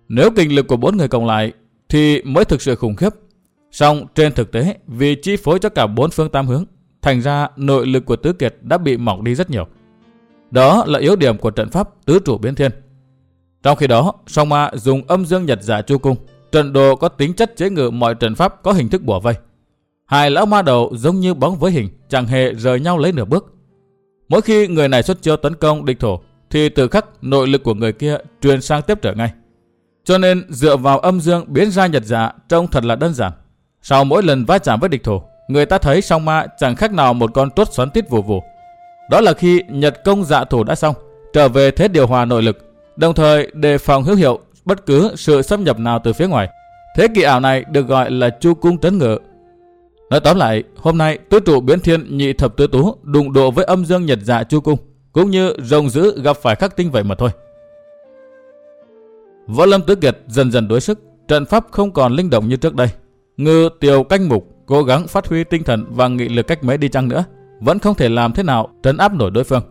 Nếu kinh lực của bốn người cộng lại thì mới thực sự khủng khiếp. Song trên thực tế, vì chi phối cho cả bốn phương tam hướng, thành ra nội lực của tứ kiệt đã bị mỏng đi rất nhiều. Đó là yếu điểm của trận pháp tứ trụ biến thiên. Trong khi đó, song ma dùng âm dương nhật giả chu cung, trận đồ có tính chất chế ngự mọi trận pháp có hình thức bùa vây. Hai lão ma đầu giống như bóng với hình, chẳng hề rời nhau lấy nửa bước. Mỗi khi người này xuất chiêu tấn công địch thổ, thì từ khắc nội lực của người kia truyền sang tiếp trở ngay. Cho nên dựa vào âm dương biến ra nhật giả trông thật là đơn giản. Sau mỗi lần va chạm với địch thổ, người ta thấy song ma chẳng khác nào một con tuốt xoắn tít vù vù. Đó là khi nhật công dạ thủ đã xong, trở về thế điều hòa nội lực, đồng thời đề phòng hữu hiệu bất cứ sự xâm nhập nào từ phía ngoài, Thế kỳ ảo này được gọi là chu cung trấn ngự. Nói tóm lại, hôm nay tứ trụ biến thiên nhị thập tứ tú đụng độ với âm dương nhật dạ chu cung, cũng như rồng dữ gặp phải khắc tinh vậy mà thôi. Võ Lâm Tứ Kiệt dần dần đối sức, trận pháp không còn linh động như trước đây. Ngư Tiều canh mục cố gắng phát huy tinh thần và nghị lực cách mấy đi chăng nữa, vẫn không thể làm thế nào trấn áp nổi đối phương.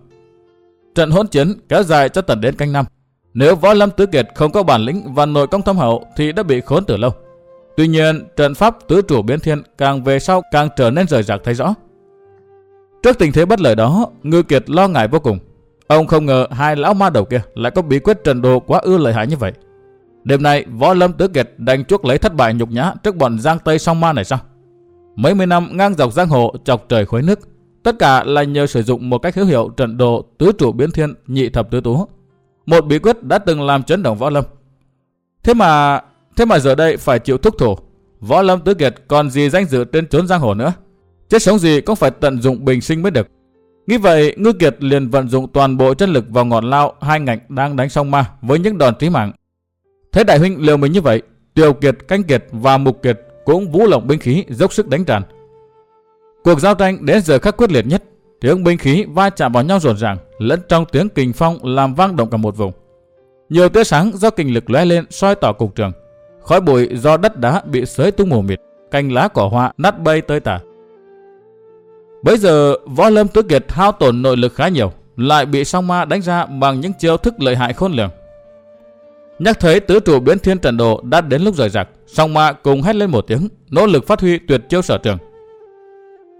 Trận hỗn chiến kéo dài cho tận đến canh năm. Nếu Võ Lâm Tứ Kiệt không có bản lĩnh và nội công thâm hậu thì đã bị khốn từ lâu. Tuy nhiên, trận pháp tứ chủ biến thiên càng về sau càng trở nên rời rạc thấy rõ. Trước tình thế bất lợi đó, Ngư Kiệt lo ngại vô cùng. Ông không ngờ hai lão ma đầu kia lại có bí quyết trận đồ quá ư lợi hại như vậy. Đêm nay, Võ Lâm Tứ Kiệt đành chuốc lấy thất bại nhục nhã trước bọn Giang Tây song ma này sao? Mấy mươi năm ngang dọc giang hồ chọc trời khuấy nước, tất cả là nhờ sử dụng một cách hữu hiệu trận đồ tứ trụ biến thiên nhị thập tứ tú. Một bí quyết đã từng làm chấn động Võ Lâm. Thế mà, thế mà giờ đây phải chịu thúc thủ. Võ Lâm Tứ Kiệt còn gì danh dự trên chốn giang hồ nữa. Chết sống gì cũng phải tận dụng bình sinh mới được. Nghĩ vậy, Ngư Kiệt liền vận dụng toàn bộ chân lực vào ngọn lao hai ngạnh đang đánh song ma với những đòn trí mạng Thế đại huynh liều mình như vậy, Tiêu Kiệt, Canh Kiệt và Mục Kiệt cũng vũ lộng binh khí dốc sức đánh tràn. Cuộc giao tranh đến giờ khắc quyết liệt nhất, tiếng binh khí va chạm vào nhau rộn ràng, lẫn trong tiếng kình phong làm vang động cả một vùng. Nhiều tia sáng do kinh lực lóe lên soi tỏ cục trường, khói bụi do đất đá bị sới tung mù mịt, cành lá cỏ hoa nát bay tới tả. Bây giờ võ lâm tứ kiệt hao tổn nội lực khá nhiều, lại bị song ma đánh ra bằng những chiêu thức lợi hại khôn lường. Nhắc thấy tứ trụ biến thiên trận đồ đã đến lúc rời rạc, song ma cùng hét lên một tiếng, nỗ lực phát huy tuyệt chiêu sở trường.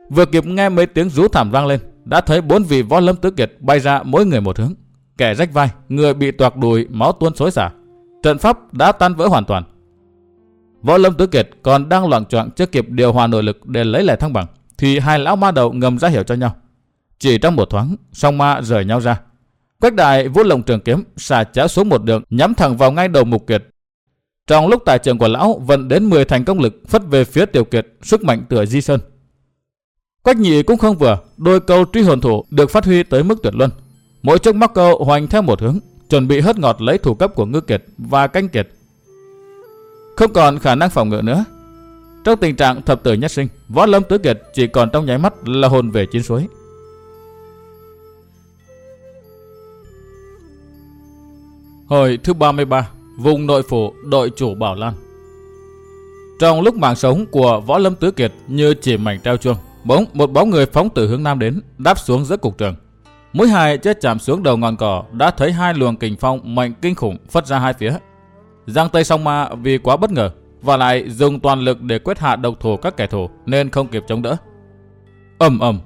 Vừa kịp nghe mấy tiếng rú thảm vang lên, đã thấy bốn vị võ lâm tứ kiệt bay ra mỗi người một hướng. Kẻ rách vai, người bị toạc đùi, máu tuôn xối xả. Trận pháp đã tan vỡ hoàn toàn. Võ lâm tứ kiệt còn đang loạn choạng chưa kịp điều hòa nội lực để lấy lại thăng bằng, thì hai lão ma đầu ngầm ra hiểu cho nhau. Chỉ trong một thoáng, song ma rời nhau ra, Quách đại vút lồng trường kiếm, xả chéo xuống một đường, nhắm thẳng vào ngay đầu mục kiệt. Trong lúc tài trường của lão vận đến 10 thành công lực phất về phía tiểu kiệt, sức mạnh tựa di sơn. Quách nhị cũng không vừa, đôi câu truy hồn thủ được phát huy tới mức tuyệt luân. Mỗi chiếc móc câu hoành theo một hướng, chuẩn bị hớt ngọt lấy thủ cấp của ngư kiệt và canh kiệt. Không còn khả năng phòng ngự nữa. Trong tình trạng thập tử nhất sinh, võ lâm tứ kiệt chỉ còn trong nháy mắt là hồn về chiến suối. Hồi thứ 33, vùng nội phủ đội chủ Bảo Lan. Trong lúc mạng sống của Võ Lâm Tứ Kiệt như chỉ mảnh treo chuông, bỗng một bóng người phóng từ hướng nam đến, đáp xuống giữa cục trường. Mũi hài chết chạm xuống đầu ngọn cỏ, đã thấy hai luồng kình phong mạnh kinh khủng phất ra hai phía. Giang Tây Song Ma vì quá bất ngờ và lại dùng toàn lực để quyết hạ độc thủ các kẻ thù nên không kịp chống đỡ. ầm ầm,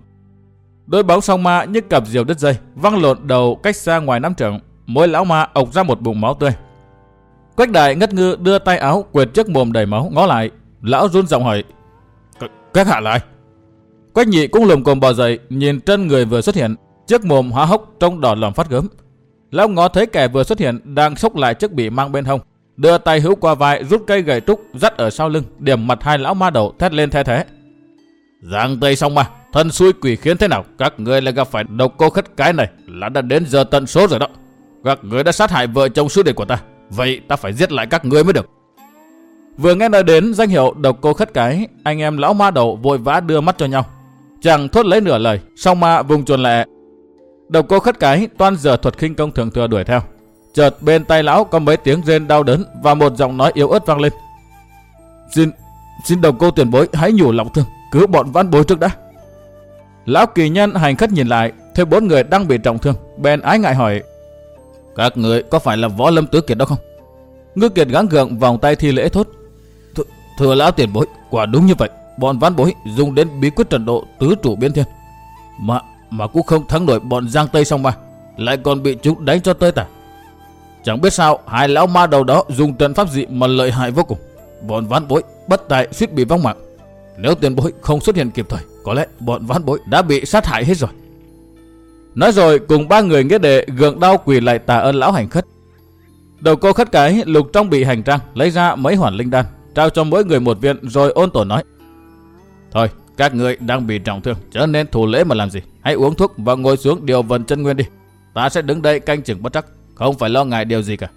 đôi bóng song ma như cặp diều đứt dây văng lộn đầu cách xa ngoài năm trượng mỗi lão ma ộc ra một bụng máu tươi. Quách đại ngất ngư đưa tay áo quệt trước mồm đầy máu ngó lại, lão run giọng hỏi: "Các hạ lại?" Quách nhị cũng lùm cồm bò dậy, nhìn chân người vừa xuất hiện, trước mồm há hốc trông đỏ lòm phát gớm. Lão ngó thấy kẻ vừa xuất hiện đang xốc lại chiếc bị mang bên hông, đưa tay hữu qua vai rút cây gậy trúc dắt ở sau lưng, điểm mặt hai lão ma đầu thét lên the thế. Giang Tây xong mà, thân xui quỷ khiến thế nào, các ngươi lại gặp phải độc cô khất cái này là đã đến giờ tận số rồi đó. Các người đã sát hại vợ chồng sư đệ của ta. Vậy ta phải giết lại các ngươi mới được. Vừa nghe nói đến danh hiệu độc cô khất cái, anh em lão ma đầu vội vã đưa mắt cho nhau. Chẳng thốt lấy nửa lời, song ma vùng chuồn lẹ. Độc cô khất cái toan giờ thuật khinh công thường thừa đuổi theo. Chợt bên tay lão có mấy tiếng rên đau đớn và một giọng nói yếu ớt vang lên. Xin, xin độc cô tiền bối hãy nhủ lòng thương, cứu bọn văn bối trước đã. Lão kỳ nhân hành khất nhìn lại, thấy bốn người đang bị trọng thương, bèn ái ngại hỏi. Các người có phải là võ lâm tứ kiệt đó không? Ngư kiệt gắng gượng vòng tay thi lễ thốt. Th thưa lão tiền bối, quả đúng như vậy. Bọn ván bối dùng đến bí quyết trận độ tứ trụ biến thiên. Mà mà cũng không thắng nổi bọn giang tây xong mà. Lại còn bị chúng đánh cho tơi tả. Chẳng biết sao hai lão ma đầu đó dùng trận pháp dị mà lợi hại vô cùng. Bọn ván bối bất tài suýt bị vong mạng. Nếu tiền bối không xuất hiện kịp thời, có lẽ bọn ván bối đã bị sát hại hết rồi. Nói rồi cùng ba người nghĩa đệ gượng đau quỳ lại tạ ơn lão hành khất. Đầu cô khất cái lục trong bị hành trang lấy ra mấy hoàn linh đan, trao cho mỗi người một viên rồi ôn tổ nói. Thôi, các người đang bị trọng thương, cho nên thủ lễ mà làm gì. Hãy uống thuốc và ngồi xuống điều vần chân nguyên đi. Ta sẽ đứng đây canh chừng bất trắc, không phải lo ngại điều gì cả.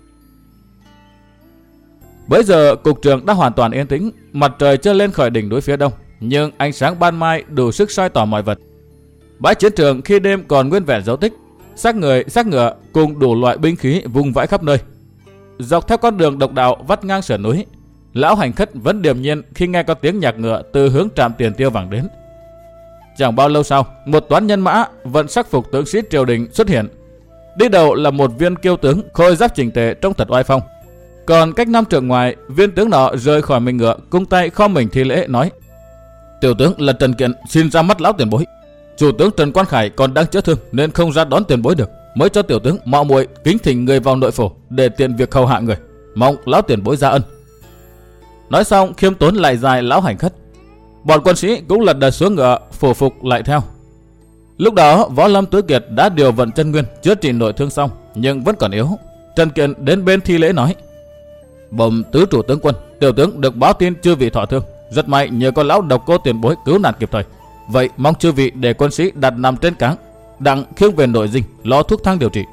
Bây giờ cục trường đã hoàn toàn yên tĩnh, mặt trời chưa lên khỏi đỉnh núi phía đông, nhưng ánh sáng ban mai đủ sức soi tỏ mọi vật. Bãi chiến trường khi đêm còn nguyên vẹn dấu tích, xác người, xác ngựa cùng đủ loại binh khí vùng vãi khắp nơi. Dọc theo con đường độc đạo vắt ngang sườn núi, lão hành khất vẫn điềm nhiên khi nghe có tiếng nhạc ngựa từ hướng trạm tiền tiêu vàng đến. Chẳng bao lâu sau, một toán nhân mã vận sắc phục tướng sĩ triều đình xuất hiện. Đi đầu là một viên kiêu tướng khôi giáp chỉnh tề trong thật oai phong. Còn cách năm trường ngoài, viên tướng nọ rơi khỏi mình ngựa, cung tay kho mình thi lễ nói: "Tiểu tướng là Trần Kiện xin ra mắt lão tiền bối. Chủ tướng Trần Quan Khải còn đang chữa thương nên không ra đón tiền bối được, mới cho tiểu tướng mạo muội kính thỉnh người vào nội phủ để tiện việc hầu hạ người. Mong lão tiền bối ra ân." Nói xong, khiêm tốn lại dài lão hành khất. Bọn quân sĩ cũng lật đật xuống ngựa, phủ phục lại theo. Lúc đó, Võ Lâm Tứ Kiệt đã điều vận chân nguyên chữa trị nội thương xong, nhưng vẫn còn yếu. Trần Kiện đến bên thi lễ nói: Bẩm tứ chủ tướng quân, tiểu tướng được báo tin chưa vị thọ thương, rất may nhờ con lão độc cô tiền bối cứu nạn kịp thời. Vậy mong chư vị để quân sĩ đặt nằm trên cáng, đặng khiêng về nội dinh, lo thuốc thang điều trị.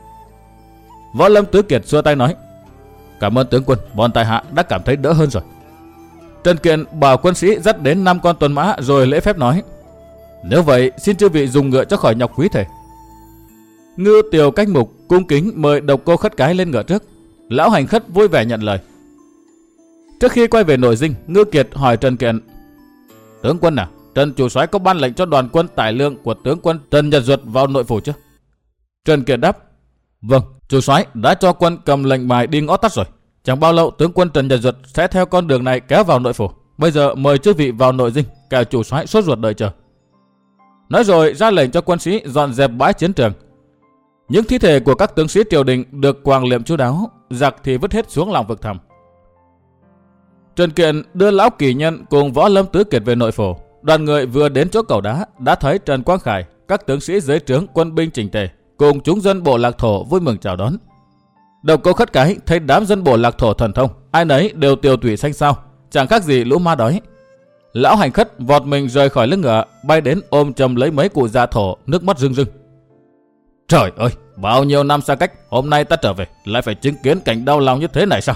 Võ Lâm Tứ Kiệt xua tay nói: Cảm ơn tướng quân, bọn tài hạ đã cảm thấy đỡ hơn rồi. Trần Kiện bảo quân sĩ dắt đến năm con tuần mã rồi lễ phép nói. Nếu vậy, xin chư vị dùng ngựa cho khỏi nhọc quý thể. Ngư tiểu cách mục cung kính mời độc cô khất cái lên ngựa trước. Lão hành khất vui vẻ nhận lời. Trước khi quay về nội dinh, Ngư Kiệt hỏi Trần Kiện. Tướng quân à, Trần chủ soái có ban lệnh cho đoàn quân tải lương của tướng quân Trần Nhật Duật vào nội phủ chưa? Trần Kiệt đáp. Vâng, chủ soái đã cho quân cầm lệnh bài đi ngõ tắt rồi. Chẳng bao lâu tướng quân Trần Nhật Duật sẽ theo con đường này kéo vào nội phủ. Bây giờ mời chư vị vào nội dinh, cả chủ soái sốt ruột đợi chờ. Nói rồi ra lệnh cho quân sĩ dọn dẹp bãi chiến trường. Những thi thể của các tướng sĩ triều đình được quàng liệm chú đáo, giặc thì vứt hết xuống lòng vực thẳm. Trần Kiện đưa lão kỳ nhân cùng võ lâm tứ kiệt về nội phủ. Đoàn người vừa đến chỗ cầu đá đã thấy Trần Quang Khải, các tướng sĩ dưới trướng quân binh chỉnh tề cùng chúng dân bộ lạc thổ vui mừng chào đón. Độc cô khất cái thấy đám dân bộ lạc thổ thần thông, ai nấy đều tiêu tủy xanh sao, chẳng khác gì lũ ma đói. Lão hành khất vọt mình rời khỏi lưng ngựa, bay đến ôm chầm lấy mấy cụ già thổ, nước mắt rưng rưng. Trời ơi, bao nhiêu năm xa cách, hôm nay ta trở về, lại phải chứng kiến cảnh đau lòng như thế này sao?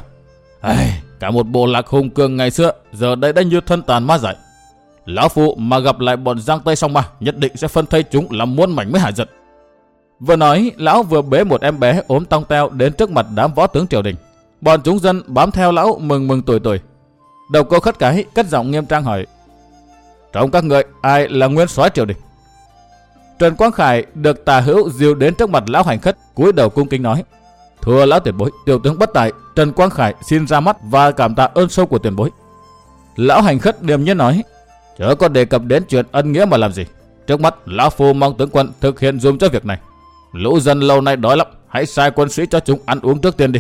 Ai, cả một bộ lạc hùng cường ngày xưa, giờ đây đã như thân tàn ma dại. Lão phụ mà gặp lại bọn giang tây song ma, nhất định sẽ phân thây chúng làm muôn mảnh mới hại giận. Vừa nói, lão vừa bế một em bé ốm tong teo đến trước mặt đám võ tướng triều đình. Bọn chúng dân bám theo lão mừng mừng tuổi tuổi. Đầu cô khất cái, cất giọng nghiêm trang hỏi. Trong các người, ai là nguyên soái triều đình? Trần Quang Khải được tà hữu diều đến trước mặt lão hành khất, cúi đầu cung kính nói. Thưa lão tiền bối, tiểu tướng bất tài, Trần Quang Khải xin ra mắt và cảm tạ ơn sâu của tiền bối. Lão hành khất điềm nhiên nói, chớ có đề cập đến chuyện ân nghĩa mà làm gì. Trước mắt, lão phu mong tướng quân thực hiện dùm cho việc này. Lũ dân lâu nay đói lắm, hãy sai quân sĩ cho chúng ăn uống trước tiên đi.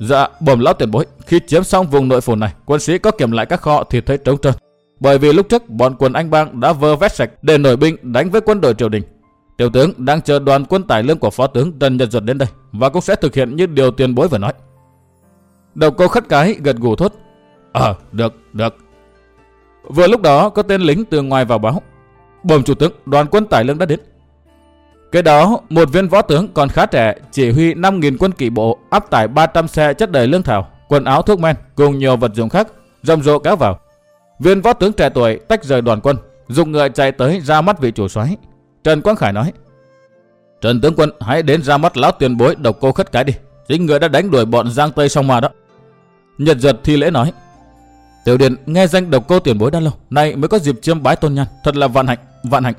Dạ, bẩm lão tiền bối, khi chiếm xong vùng nội phủ này, quân sĩ có kiểm lại các kho thì thấy trống trơn. Bởi vì lúc trước bọn quân anh bang đã vơ vét sạch để nổi binh đánh với quân đội triều đình. Tiểu tướng đang chờ đoàn quân tải lương của phó tướng Trần Nhật Duật đến đây và cũng sẽ thực hiện như điều tiền bối vừa nói. Đầu câu khất cái gật gù thốt. Ờ, được, được. Vừa lúc đó có tên lính từ ngoài vào báo. Bẩm chủ tướng, đoàn quân tải lương đã đến. Cái đó, một viên võ tướng còn khá trẻ, chỉ huy 5.000 quân kỵ bộ, áp tải 300 xe chất đầy lương thảo, quần áo thuốc men cùng nhiều vật dụng khác, rầm rộ kéo vào. Viên võ tướng trẻ tuổi tách rời đoàn quân, dùng người chạy tới ra mắt vị chủ soái. Trần Quang Khải nói: "Trần tướng quân, hãy đến ra mắt lão tiền bối độc cô khất cái đi, chính người đã đánh đuổi bọn Giang Tây xong mà đó." Nhật giật thi lễ nói: "Tiểu Điện nghe danh độc cô tiền bối đã lâu, nay mới có dịp chiêm bái tôn nhân, thật là vạn hạnh, vạn hạnh."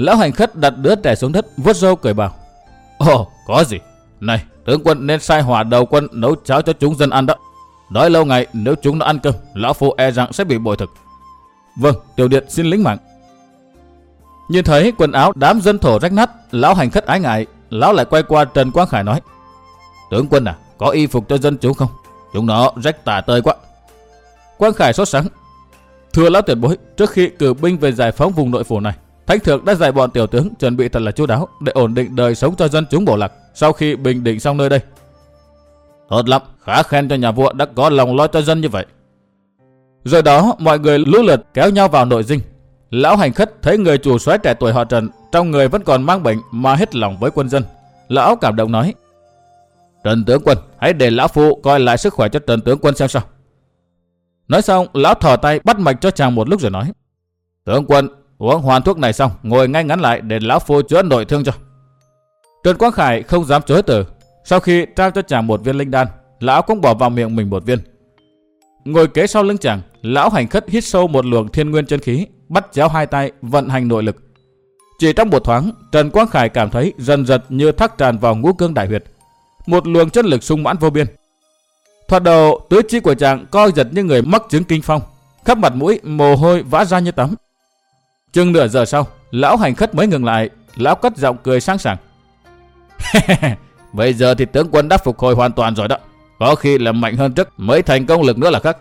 Lão hành khất đặt đứa trẻ xuống đất, vuốt râu cười bảo. Ồ, có gì? Này, tướng quân nên sai hỏa đầu quân nấu cháo cho chúng dân ăn đó. Đói lâu ngày, nếu chúng nó ăn cơm, lão phu e rằng sẽ bị bội thực. Vâng, tiểu điện xin lính mạng. Nhìn thấy quần áo đám dân thổ rách nát, lão hành khất ái ngại, lão lại quay qua Trần Quang Khải nói. Tướng quân à, có y phục cho dân chúng không? Chúng nó rách tả tơi quá. Quang Khải sốt sáng. Thưa lão tuyệt bối, trước khi cử binh về giải phóng vùng nội phủ này, Thánh thượng đã dạy bọn tiểu tướng chuẩn bị thật là chú đáo để ổn định đời sống cho dân chúng bộ lạc sau khi bình định xong nơi đây. Tốt lắm, khá khen cho nhà vua đã có lòng lo cho dân như vậy. Rồi đó, mọi người lũ lượt kéo nhau vào nội dinh. Lão hành khất thấy người chủ soái trẻ tuổi họ Trần, trong người vẫn còn mang bệnh mà hết lòng với quân dân. Lão cảm động nói: "Trần tướng quân, hãy để lão phụ coi lại sức khỏe cho Trần tướng quân xem sao. Nói xong, lão thò tay bắt mạch cho chàng một lúc rồi nói. Tướng quân, uống hoàn thuốc này xong, ngồi ngay ngắn lại để lão phu chữa nội thương cho. Trần Quang Khải không dám chối từ. Sau khi trao cho chàng một viên linh đan, lão cũng bỏ vào miệng mình một viên. Ngồi kế sau lưng chàng, lão hành khất hít sâu một luồng thiên nguyên chân khí, bắt chéo hai tay, vận hành nội lực. Chỉ trong một thoáng, Trần Quang Khải cảm thấy dần dật như thác tràn vào ngũ cương đại huyệt. Một luồng chân lực sung mãn vô biên. Thoạt đầu, tứ chi của chàng co giật như người mắc chứng kinh phong, khắp mặt mũi mồ hôi vã ra như tắm. Chừng nửa giờ sau, lão hành khất mới ngừng lại, lão cất giọng cười sáng sảng. Bây giờ thì tướng quân đã phục hồi hoàn toàn rồi đó. Có khi là mạnh hơn trước mới thành công lực nữa là khác.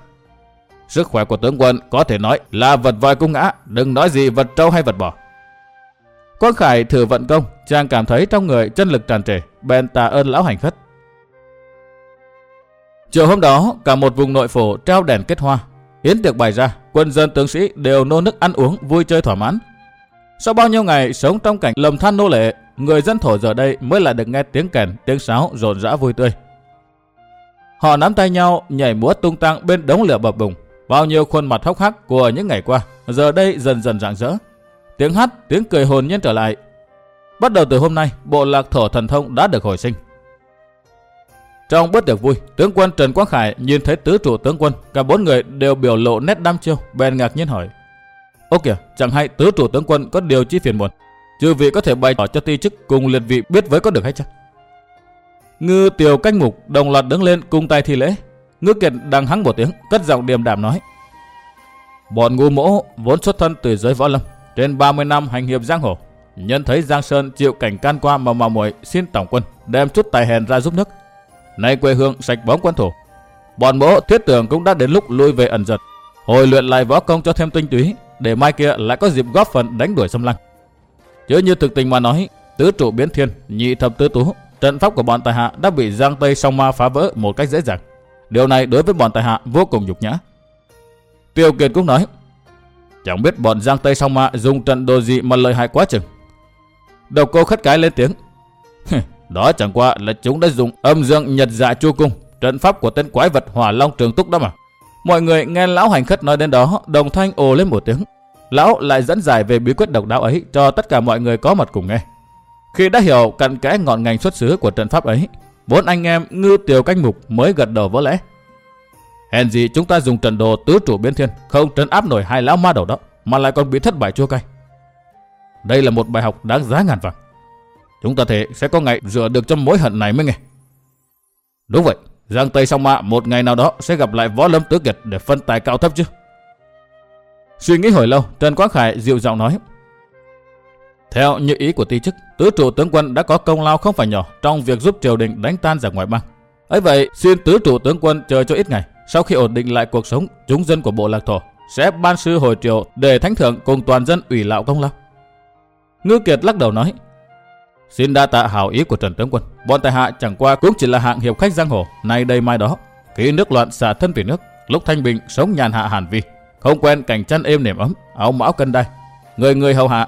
Sức khỏe của tướng quân có thể nói là vật voi cung ngã, đừng nói gì vật trâu hay vật bò. Quang Khải thử vận công, chàng cảm thấy trong người chân lực tràn trề, bèn tạ ơn lão hành khất. Chiều hôm đó, cả một vùng nội phủ treo đèn kết hoa. Yến tiệc bày ra, quân dân tướng sĩ đều nô nức ăn uống, vui chơi thỏa mãn. Sau bao nhiêu ngày sống trong cảnh lầm than nô lệ, người dân thổ giờ đây mới lại được nghe tiếng kèn, tiếng sáo rộn rã vui tươi. Họ nắm tay nhau, nhảy múa tung tăng bên đống lửa bập bùng. Bao nhiêu khuôn mặt hốc hác của những ngày qua, giờ đây dần dần rạng rỡ. Tiếng hát, tiếng cười hồn nhiên trở lại. Bắt đầu từ hôm nay, bộ lạc thổ thần thông đã được hồi sinh. Trong bữa tiệc vui, tướng quân Trần Quang Khải nhìn thấy tứ trụ tướng quân, cả bốn người đều biểu lộ nét đăm chiêu, bèn ngạc nhiên hỏi. Ô kìa, chẳng hay tứ trụ tướng quân có điều chi phiền muộn. Chư vị có thể bày tỏ cho ti chức cùng liệt vị biết với có được hay chăng? Ngư tiểu canh mục đồng loạt đứng lên cung tay thi lễ. Ngư kiệt đang hắng một tiếng, cất giọng điềm đạm nói. Bọn ngu mỗ vốn xuất thân từ giới võ lâm, trên 30 năm hành hiệp giang hồ. Nhân thấy Giang Sơn chịu cảnh can qua mà mà muội xin tổng quân đem chút tài hèn ra giúp nước. Nay quê hương sạch bóng quân thủ. Bọn bố thiết tưởng cũng đã đến lúc lui về ẩn giật, hồi luyện lại võ công cho thêm tinh túy, để mai kia lại có dịp góp phần đánh đuổi xâm lăng. Chứ như thực tình mà nói, tứ trụ biến thiên, nhị thập tứ tú, trận pháp của bọn tài hạ đã bị Giang Tây song ma phá vỡ một cách dễ dàng. Điều này đối với bọn tài hạ vô cùng nhục nhã. Tiêu Kiệt cũng nói, chẳng biết bọn Giang Tây song ma dùng trận đồ gì mà lợi hại quá chừng. Độc cô khất cái lên tiếng, đó chẳng qua là chúng đã dùng âm dương nhật dạ chu cung, trận pháp của tên quái vật hỏa long trường túc đó mà. Mọi người nghe lão hành khất nói đến đó, đồng thanh ồ lên một tiếng. Lão lại dẫn giải về bí quyết độc đáo ấy cho tất cả mọi người có mặt cùng nghe. Khi đã hiểu cặn kẽ ngọn ngành xuất xứ của trận pháp ấy, bốn anh em ngư tiểu canh mục mới gật đầu vỡ lẽ. Hèn gì chúng ta dùng trận đồ tứ trụ biến thiên, không trấn áp nổi hai lão ma đầu đó, mà lại còn bị thất bại chua cay. Đây là một bài học đáng giá ngàn vàng. Chúng ta thể sẽ có ngày rửa được trong mối hận này mới nghe. Đúng vậy, Giang Tây song ma một ngày nào đó sẽ gặp lại võ lâm tứ kiệt để phân tài cao thấp chứ. Suy nghĩ hồi lâu, Trần Quang Khải dịu giọng nói. Theo như ý của ti chức, tứ trụ tướng quân đã có công lao không phải nhỏ trong việc giúp triều đình đánh tan giặc ngoại bang. ấy vậy, xin tứ trụ tướng quân chờ cho ít ngày, sau khi ổn định lại cuộc sống chúng dân của bộ lạc thổ, sẽ ban sư hồi triều để thánh thượng cùng toàn dân ủy lạo công lao. Ngư Kiệt lắc đầu nói, Xin đa tạ hảo ý của Trần Tướng Quân. Bọn tài hạ chẳng qua cũng chỉ là hạng hiệp khách giang hồ, nay đây mai đó. Khi nước loạn xả thân vì nước, lúc thanh bình sống nhàn hạ hàn vi, không quen cảnh chăn êm nềm ấm, áo mão cân đai. Người người hầu hạ.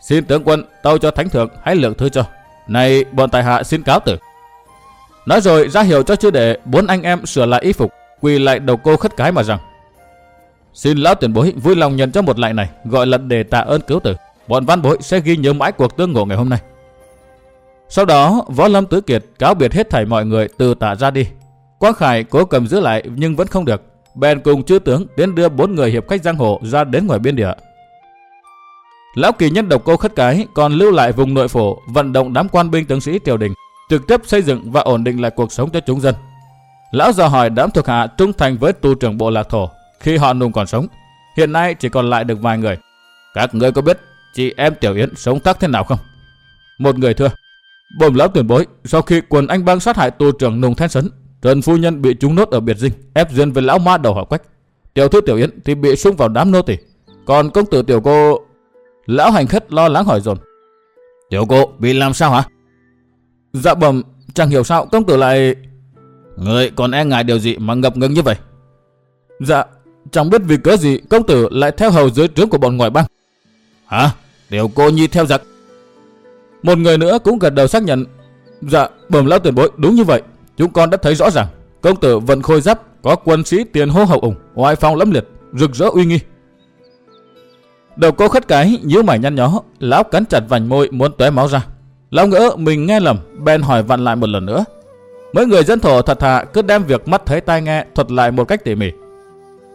Xin tướng quân tâu cho thánh thượng hãy lượng thư cho. Này bọn tài hạ xin cáo tử. Nói rồi ra hiệu cho chư đệ bốn anh em sửa lại y phục, quỳ lại đầu cô khất cái mà rằng. Xin lão tiền bối vui lòng nhận cho một lại này, gọi là để tạ ơn cứu tử. Bọn văn bối sẽ ghi nhớ mãi cuộc tương ngộ ngày hôm nay. Sau đó, Võ Lâm Tứ Kiệt cáo biệt hết thảy mọi người từ tạ ra đi. Quang Khải cố cầm giữ lại nhưng vẫn không được. Bèn cùng chư tướng đến đưa bốn người hiệp khách giang hồ ra đến ngoài biên địa. Lão kỳ nhân độc cô khất cái còn lưu lại vùng nội phủ vận động đám quan binh tướng sĩ triều đình trực tiếp xây dựng và ổn định lại cuộc sống cho chúng dân. Lão dò hỏi đám thuộc hạ trung thành với tu trưởng bộ lạc thổ khi họ nùng còn sống. Hiện nay chỉ còn lại được vài người. Các người có biết chị em Tiểu Yến sống thắc thế nào không? Một người thưa. Bẩm lão tuyển bối, sau khi quần anh bang sát hại tù trưởng Nùng Thanh Sấn, Trần phu nhân bị trúng nốt ở biệt dinh, ép duyên với lão ma đầu họ quách. Tiểu thư Tiểu Yến thì bị sung vào đám nô tỳ. Còn công tử tiểu cô, lão hành khất lo lắng hỏi dồn. Tiểu cô bị làm sao hả? Dạ bẩm, chẳng hiểu sao công tử lại... Người còn e ngại điều gì mà ngập ngừng như vậy? Dạ, chẳng biết vì cớ gì công tử lại theo hầu dưới trướng của bọn ngoại bang. Hả? Tiểu cô nhi theo giặc một người nữa cũng gật đầu xác nhận. Dạ, bẩm lão tiền bối, đúng như vậy. chúng con đã thấy rõ ràng, công tử vận khôi giáp, có quân sĩ tiền hô hậu ủng, oai phong lẫm liệt, rực rỡ uy nghi. Đầu cô khất cái nhíu mày nhăn nhó, lão cắn chặt vành môi muốn tóe máu ra. Lão ngỡ mình nghe lầm, bèn hỏi vặn lại một lần nữa. Mấy người dân thổ thật thà cứ đem việc mắt thấy tai nghe thuật lại một cách tỉ mỉ.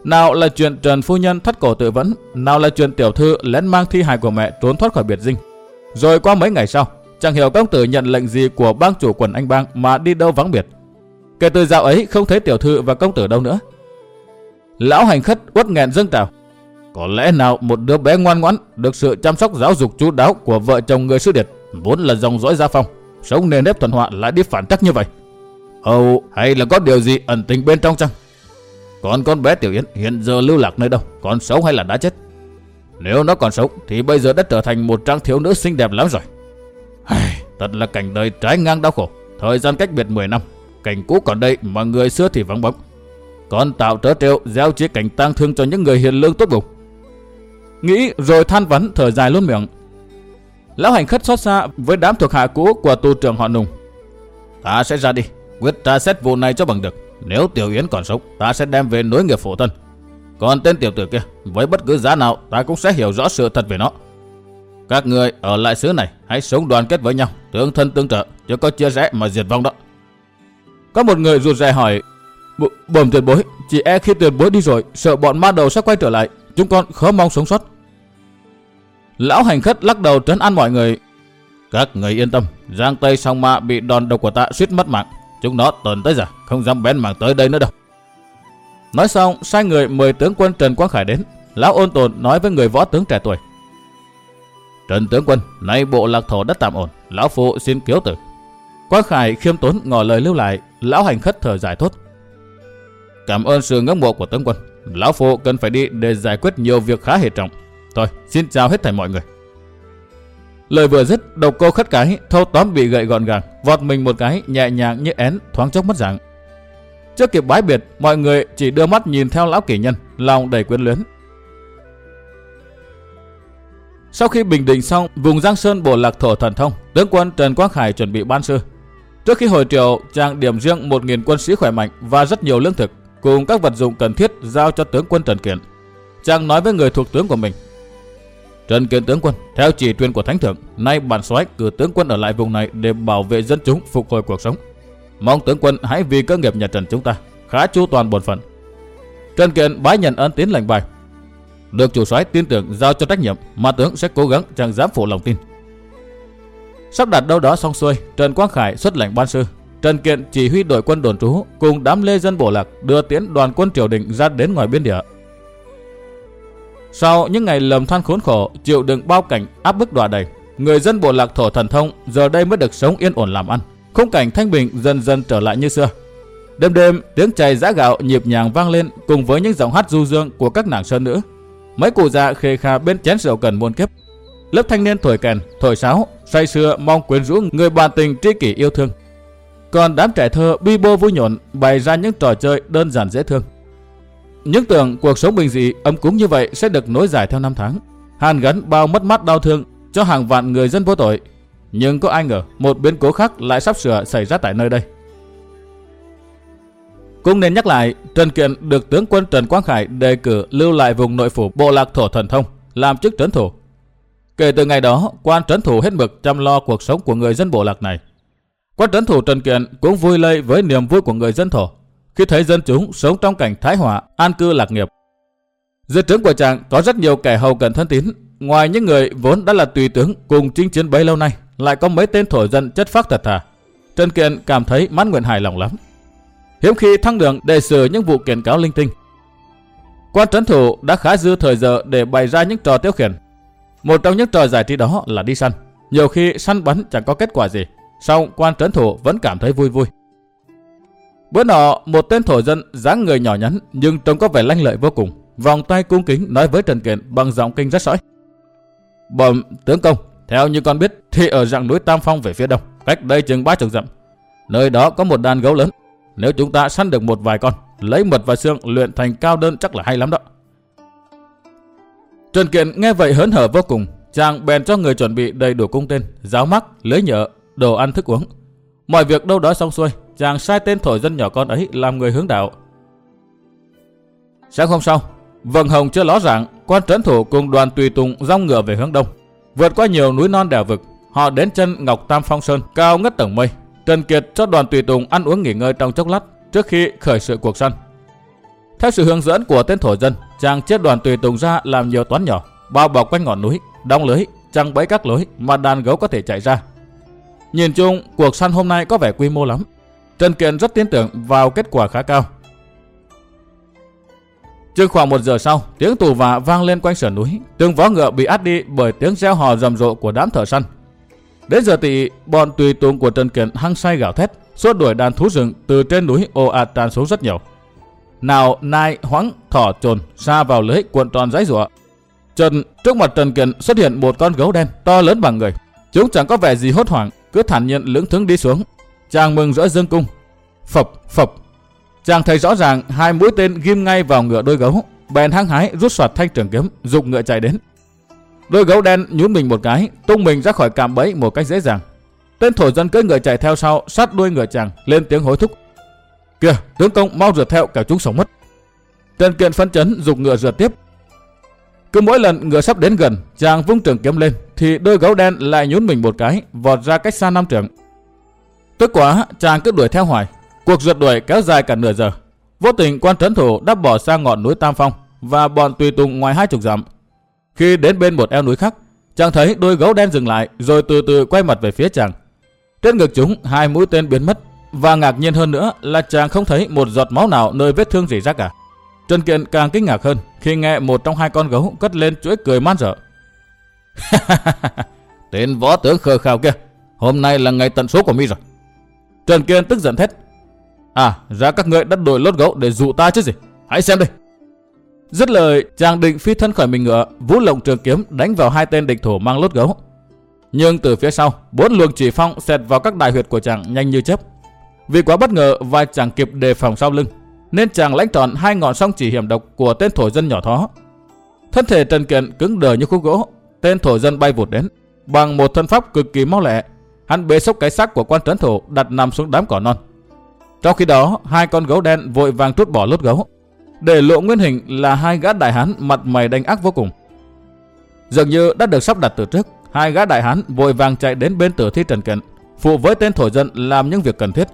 Nào là chuyện Trần Phu Nhân thắt cổ tự vẫn, nào là chuyện tiểu thư lén mang thi hài của mẹ trốn thoát khỏi biệt dinh. Rồi qua mấy ngày sau, chẳng hiểu công tử nhận lệnh gì của bang chủ quần anh bang mà đi đâu vắng biệt. Kể từ dạo ấy không thấy tiểu thư và công tử đâu nữa. Lão hành khất uất nghẹn dâng trào. Có lẽ nào một đứa bé ngoan ngoãn được sự chăm sóc giáo dục chú đáo của vợ chồng người sư điệt vốn là dòng dõi gia phong, sống nền nếp thuần họa lại đi phản trắc như vậy. Ồ, hay là có điều gì ẩn tình bên trong chăng? Còn con bé Tiểu Yến hiện giờ lưu lạc nơi đâu, còn sống hay là đã chết? Nếu nó còn sống thì bây giờ đã trở thành một trang thiếu nữ xinh đẹp lắm rồi. Ai, thật là cảnh đời trái ngang đau khổ. Thời gian cách biệt 10 năm, cảnh cũ còn đây mà người xưa thì vắng bóng. Còn tạo trớ trêu gieo chia cảnh tang thương cho những người hiền lương tốt bụng. Nghĩ rồi than vắn thở dài luôn miệng. Lão hành khất xót xa với đám thuộc hạ cũ của tu trưởng họ nùng. Ta sẽ ra đi, quyết tra xét vụ này cho bằng được. Nếu Tiểu Yến còn sống, ta sẽ đem về nối nghiệp phổ thân. Còn tên tiểu tử kia, với bất cứ giá nào, ta cũng sẽ hiểu rõ sự thật về nó. Các người ở lại xứ này, hãy sống đoàn kết với nhau, tương thân tương trợ, chứ có chia rẽ mà diệt vong đó. Có một người rụt rè hỏi, bẩm tuyệt bối, chỉ e khi tuyệt bối đi rồi, sợ bọn ma đầu sẽ quay trở lại, chúng con khó mong sống sót. Lão hành khất lắc đầu trấn an mọi người. Các người yên tâm, Giang Tây song ma bị đòn độc của ta suýt mất mạng. Chúng nó tồn tới giờ, không dám bén mảng tới đây nữa đâu. Nói xong, sai người mời tướng quân Trần Quang Khải đến. Lão ôn tồn nói với người võ tướng trẻ tuổi. Trần tướng quân, nay bộ lạc thổ đất tạm ổn, lão phụ xin kiếu tử. Quang Khải khiêm tốn ngỏ lời lưu lại, lão hành khất thở dài thốt. Cảm ơn sự ngưỡng mộ của tướng quân, lão phụ cần phải đi để giải quyết nhiều việc khá hệ trọng. Thôi, xin chào hết thảy mọi người. Lời vừa dứt, độc cô khất cái, thâu tóm bị gậy gọn gàng, vọt mình một cái, nhẹ nhàng như én, thoáng chốc mất dạng. Trước kịp bái biệt, mọi người chỉ đưa mắt nhìn theo lão kỷ nhân, lòng đầy quyến luyến. Sau khi bình định xong, vùng Giang Sơn bổ lạc thổ thần thông, tướng quân Trần Quang Khải chuẩn bị ban sư. Trước khi hồi triều, chàng điểm riêng 1.000 quân sĩ khỏe mạnh và rất nhiều lương thực, cùng các vật dụng cần thiết giao cho tướng quân Trần Kiện. Chàng nói với người thuộc tướng của mình, Trần Kiện tướng quân, theo chỉ truyền của Thánh Thượng, nay bản soái cử tướng quân ở lại vùng này để bảo vệ dân chúng phục hồi cuộc sống. Mong tướng quân hãy vì cơ nghiệp nhà Trần chúng ta, khá chu toàn bổn phận. Trần Kiện bái nhận ơn tiến lệnh bài. Được chủ soái tin tưởng giao cho trách nhiệm, mà tướng sẽ cố gắng chẳng dám phụ lòng tin. Sắp đặt đâu đó xong xuôi, Trần Quang Khải xuất lệnh ban sư. Trần Kiện chỉ huy đội quân đồn trú cùng đám lê dân bộ lạc đưa tiến đoàn quân triều đình ra đến ngoài biên địa sau những ngày lầm than khốn khổ, chịu đựng bao cảnh áp bức đọa đầy, người dân bộ lạc thổ thần thông giờ đây mới được sống yên ổn làm ăn. Khung cảnh thanh bình dần dần trở lại như xưa. Đêm đêm, tiếng chày giã gạo nhịp nhàng vang lên cùng với những giọng hát du dương của các nàng sơn nữ. Mấy cụ già khề khà bên chén rượu cần muôn kiếp. Lớp thanh niên thổi kèn, thổi sáo, say sưa mong quyến rũ người bạn tình tri kỷ yêu thương. Còn đám trẻ thơ bi bô vui nhộn bày ra những trò chơi đơn giản dễ thương. Những tưởng cuộc sống bình dị, ấm cúng như vậy sẽ được nối dài theo năm tháng. Hàn gắn bao mất mát đau thương cho hàng vạn người dân vô tội. Nhưng có ai ngờ một biến cố khác lại sắp sửa xảy ra tại nơi đây. Cũng nên nhắc lại, Trần Kiện được tướng quân Trần Quang Khải đề cử lưu lại vùng nội phủ Bộ Lạc Thổ Thần Thông, làm chức trấn thủ. Kể từ ngày đó, quan trấn thủ hết mực chăm lo cuộc sống của người dân Bộ Lạc này. Quan trấn thủ Trần Kiện cũng vui lây với niềm vui của người dân thổ khi thấy dân chúng sống trong cảnh thái hòa, an cư lạc nghiệp. Dưới trướng của chàng có rất nhiều kẻ hầu cận thân tín, ngoài những người vốn đã là tùy tướng cùng chinh chiến bấy lâu nay, lại có mấy tên thổ dân chất phác thật thà. Trần Kiện cảm thấy mãn nguyện hài lòng lắm. Hiếm khi thăng đường để xử những vụ kiện cáo linh tinh. Quan trấn thủ đã khá dư thời giờ để bày ra những trò tiêu khiển. Một trong những trò giải trí đó là đi săn. Nhiều khi săn bắn chẳng có kết quả gì, song quan trấn thủ vẫn cảm thấy vui vui. Bữa nọ, một tên thổ dân dáng người nhỏ nhắn nhưng trông có vẻ lanh lợi vô cùng, vòng tay cung kính nói với Trần Kiện bằng giọng kinh rất sõi. Bẩm tướng công, theo như con biết thì ở dạng núi Tam Phong về phía đông, cách đây chừng ba chục dặm. Nơi đó có một đàn gấu lớn. Nếu chúng ta săn được một vài con, lấy mật và xương luyện thành cao đơn chắc là hay lắm đó. Trần Kiện nghe vậy hớn hở vô cùng, chàng bèn cho người chuẩn bị đầy đủ cung tên, giáo mắc, lưới nhựa, đồ ăn thức uống. Mọi việc đâu đó xong xuôi, chàng sai tên thổi dân nhỏ con ấy làm người hướng đạo. Sáng hôm sau, vầng hồng chưa ló dạng, quan trấn thủ cùng đoàn tùy tùng rong ngựa về hướng đông. Vượt qua nhiều núi non đèo vực, họ đến chân Ngọc Tam Phong Sơn cao ngất tầng mây. Trần Kiệt cho đoàn tùy tùng ăn uống nghỉ ngơi trong chốc lát trước khi khởi sự cuộc săn. Theo sự hướng dẫn của tên thổ dân, chàng chia đoàn tùy tùng ra làm nhiều toán nhỏ, bao bọc quanh ngọn núi, đóng lưới, chăng bẫy các lối mà đàn gấu có thể chạy ra. Nhìn chung, cuộc săn hôm nay có vẻ quy mô lắm. Trần Kiệt rất tin tưởng vào kết quả khá cao. Trước khoảng một giờ sau, tiếng tù và vang lên quanh sườn núi. Từng vó ngựa bị át đi bởi tiếng reo hò rầm rộ của đám thợ săn. Đến giờ tị, bọn tùy tùng của Trần Kiệt hăng say gào thét, suốt đuổi đàn thú rừng từ trên núi ồ ạt tràn xuống rất nhiều. Nào nai, hoáng, thỏ, trồn xa vào lưới cuộn tròn giấy rùa. Trần trước mặt Trần Kiệt xuất hiện một con gấu đen to lớn bằng người. Chúng chẳng có vẻ gì hốt hoảng, cứ thản nhiên lững thững đi xuống. Chàng mừng rỡ dương cung. Phập, phập, Chàng thấy rõ ràng hai mũi tên ghim ngay vào ngựa đôi gấu, bèn hăng hái rút soạt thanh trường kiếm, dục ngựa chạy đến. Đôi gấu đen nhún mình một cái, tung mình ra khỏi cạm bẫy một cách dễ dàng. Tên thổ dân cưỡi ngựa chạy theo sau, sát đuôi ngựa chàng, lên tiếng hối thúc. Kìa, tướng công mau rượt theo cả chúng sống mất. Trần Kiện phân chấn dục ngựa rượt tiếp. Cứ mỗi lần ngựa sắp đến gần, chàng vung trường kiếm lên, thì đôi gấu đen lại nhún mình một cái, vọt ra cách xa năm trường. Tức quá, chàng cứ đuổi theo hoài, Cuộc rượt đuổi kéo dài cả nửa giờ. Vô tình quan trấn thủ đã bỏ sang ngọn núi Tam Phong và bọn tùy tùng ngoài hai chục dặm. Khi đến bên một eo núi khác, chàng thấy đôi gấu đen dừng lại rồi từ từ quay mặt về phía chàng. Trên ngực chúng hai mũi tên biến mất và ngạc nhiên hơn nữa là chàng không thấy một giọt máu nào nơi vết thương gì ra cả. Trần Kiện càng kinh ngạc hơn khi nghe một trong hai con gấu cất lên chuỗi cười man dở. tên võ tướng khờ khào kia, hôm nay là ngày tận số của mi rồi. Trần Kiên tức giận thét. À, ra các ngươi đã đổi lốt gấu để dụ ta chứ gì. Hãy xem đây. Dứt lời, chàng định phi thân khỏi mình ngựa, vũ lộng trường kiếm đánh vào hai tên địch thủ mang lốt gấu. Nhưng từ phía sau, bốn luồng chỉ phong xẹt vào các đại huyệt của chàng nhanh như chớp. Vì quá bất ngờ và chàng kịp đề phòng sau lưng, nên chàng lãnh tròn hai ngọn song chỉ hiểm độc của tên thổ dân nhỏ thó. Thân thể Trần Kiện cứng đờ như khúc gỗ, tên thổ dân bay vụt đến, bằng một thân pháp cực kỳ mau lẹ, hắn bế sốc cái xác của quan trấn thổ đặt nằm xuống đám cỏ non. Trong khi đó, hai con gấu đen vội vàng trút bỏ lốt gấu, để lộ nguyên hình là hai gã đại hán mặt mày đanh ác vô cùng. Dường như đã được sắp đặt từ trước, hai gã đại hán vội vàng chạy đến bên tử thi Trần Kiện, phụ với tên thổi dân làm những việc cần thiết.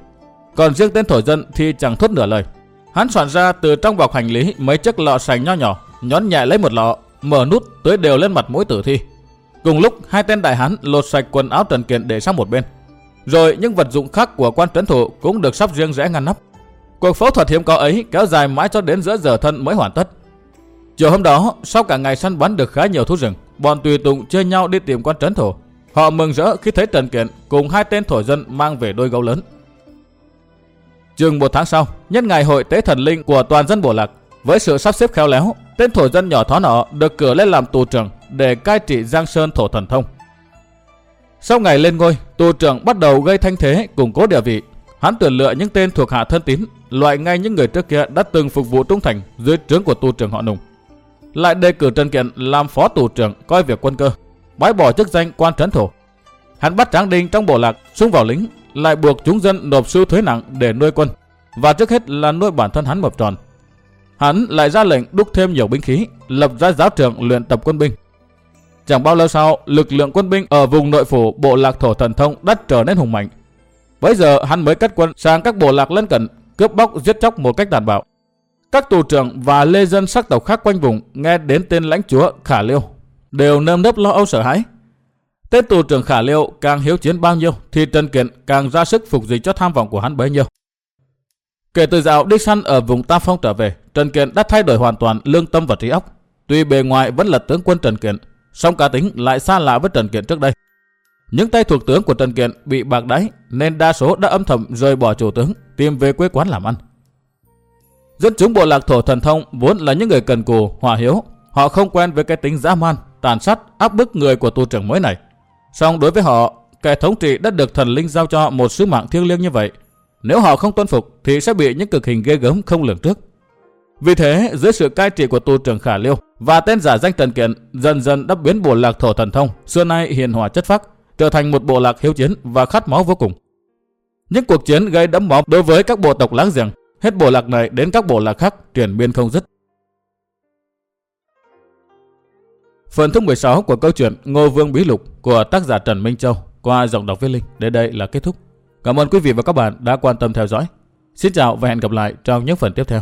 Còn riêng tên thổi dân thì chẳng thốt nửa lời. Hắn soạn ra từ trong bọc hành lý mấy chiếc lọ sành nho nhỏ, nhón nhẹ lấy một lọ, mở nút tưới đều lên mặt mũi tử thi. Cùng lúc hai tên đại hán lột sạch quần áo Trần Kiện để sang một bên. Rồi những vật dụng khác của quan trấn thủ cũng được sắp riêng rẽ ngăn nắp. Cuộc phẫu thuật hiếm có ấy kéo dài mãi cho đến giữa giờ thân mới hoàn tất. Chiều hôm đó, sau cả ngày săn bắn được khá nhiều thú rừng, bọn tùy tùng chơi nhau đi tìm quan trấn thủ. Họ mừng rỡ khi thấy Trần Kiện cùng hai tên thổ dân mang về đôi gấu lớn. Chừng một tháng sau, nhân ngày hội tế thần linh của toàn dân Bổ Lạc, với sự sắp xếp khéo léo, tên thổ dân nhỏ thó nọ được cử lên làm tù trưởng để cai trị Giang Sơn thổ thần thông. Sau ngày lên ngôi, tù trưởng bắt đầu gây thanh thế, củng cố địa vị. Hắn tuyển lựa những tên thuộc hạ thân tín, loại ngay những người trước kia đã từng phục vụ trung thành dưới trướng của tù trưởng họ Nùng. Lại đề cử Trần Kiện làm phó tù trưởng coi việc quân cơ, bãi bỏ chức danh quan trấn thủ. Hắn bắt Tráng Đinh trong bộ lạc, xung vào lính, lại buộc chúng dân nộp sưu thuế nặng để nuôi quân, và trước hết là nuôi bản thân hắn mập tròn. Hắn lại ra lệnh đúc thêm nhiều binh khí, lập ra giáo trường luyện tập quân binh, Chẳng bao lâu sau, lực lượng quân binh ở vùng nội phủ bộ lạc thổ thần thông đất trở nên hùng mạnh. Bây giờ hắn mới cắt quân sang các bộ lạc lân cận, cướp bóc giết chóc một cách tàn bạo. Các tù trưởng và lê dân sắc tộc khác quanh vùng nghe đến tên lãnh chúa Khả Liêu, đều nơm nớp lo âu sợ hãi. Tên tù trưởng Khả Liêu càng hiếu chiến bao nhiêu thì Trần Kiện càng ra sức phục dịch cho tham vọng của hắn bấy nhiêu. Kể từ dạo đi săn ở vùng Tam Phong trở về, Trần Kiện đã thay đổi hoàn toàn lương tâm và trí óc. Tuy bề ngoài vẫn là tướng quân Trần Kiện, song cá tính lại xa lạ với Trần Kiện trước đây. Những tay thuộc tướng của Trần Kiện bị bạc đáy nên đa số đã âm thầm rời bỏ chủ tướng, tìm về quê quán làm ăn. Dân chúng bộ lạc thổ thần thông vốn là những người cần cù, hòa hiếu. Họ không quen với cái tính dã man, tàn sát, áp bức người của tu trưởng mới này. Song đối với họ, kẻ thống trị đã được thần linh giao cho một sứ mạng thiêng liêng như vậy. Nếu họ không tuân phục thì sẽ bị những cực hình ghê gớm không lường trước. Vì thế, dưới sự cai trị của tu trưởng Khả Liêu và tên giả danh Trần Kiện dần dần đắp biến bộ lạc thổ thần thông xưa nay hiền hòa chất phác trở thành một bộ lạc hiếu chiến và khát máu vô cùng. Những cuộc chiến gây đẫm máu đối với các bộ tộc láng giềng, hết bộ lạc này đến các bộ lạc khác truyền biên không dứt. Phần thứ 16 của câu chuyện Ngô Vương Bí Lục của tác giả Trần Minh Châu qua giọng đọc viết linh đến đây là kết thúc. Cảm ơn quý vị và các bạn đã quan tâm theo dõi. Xin chào và hẹn gặp lại trong những phần tiếp theo.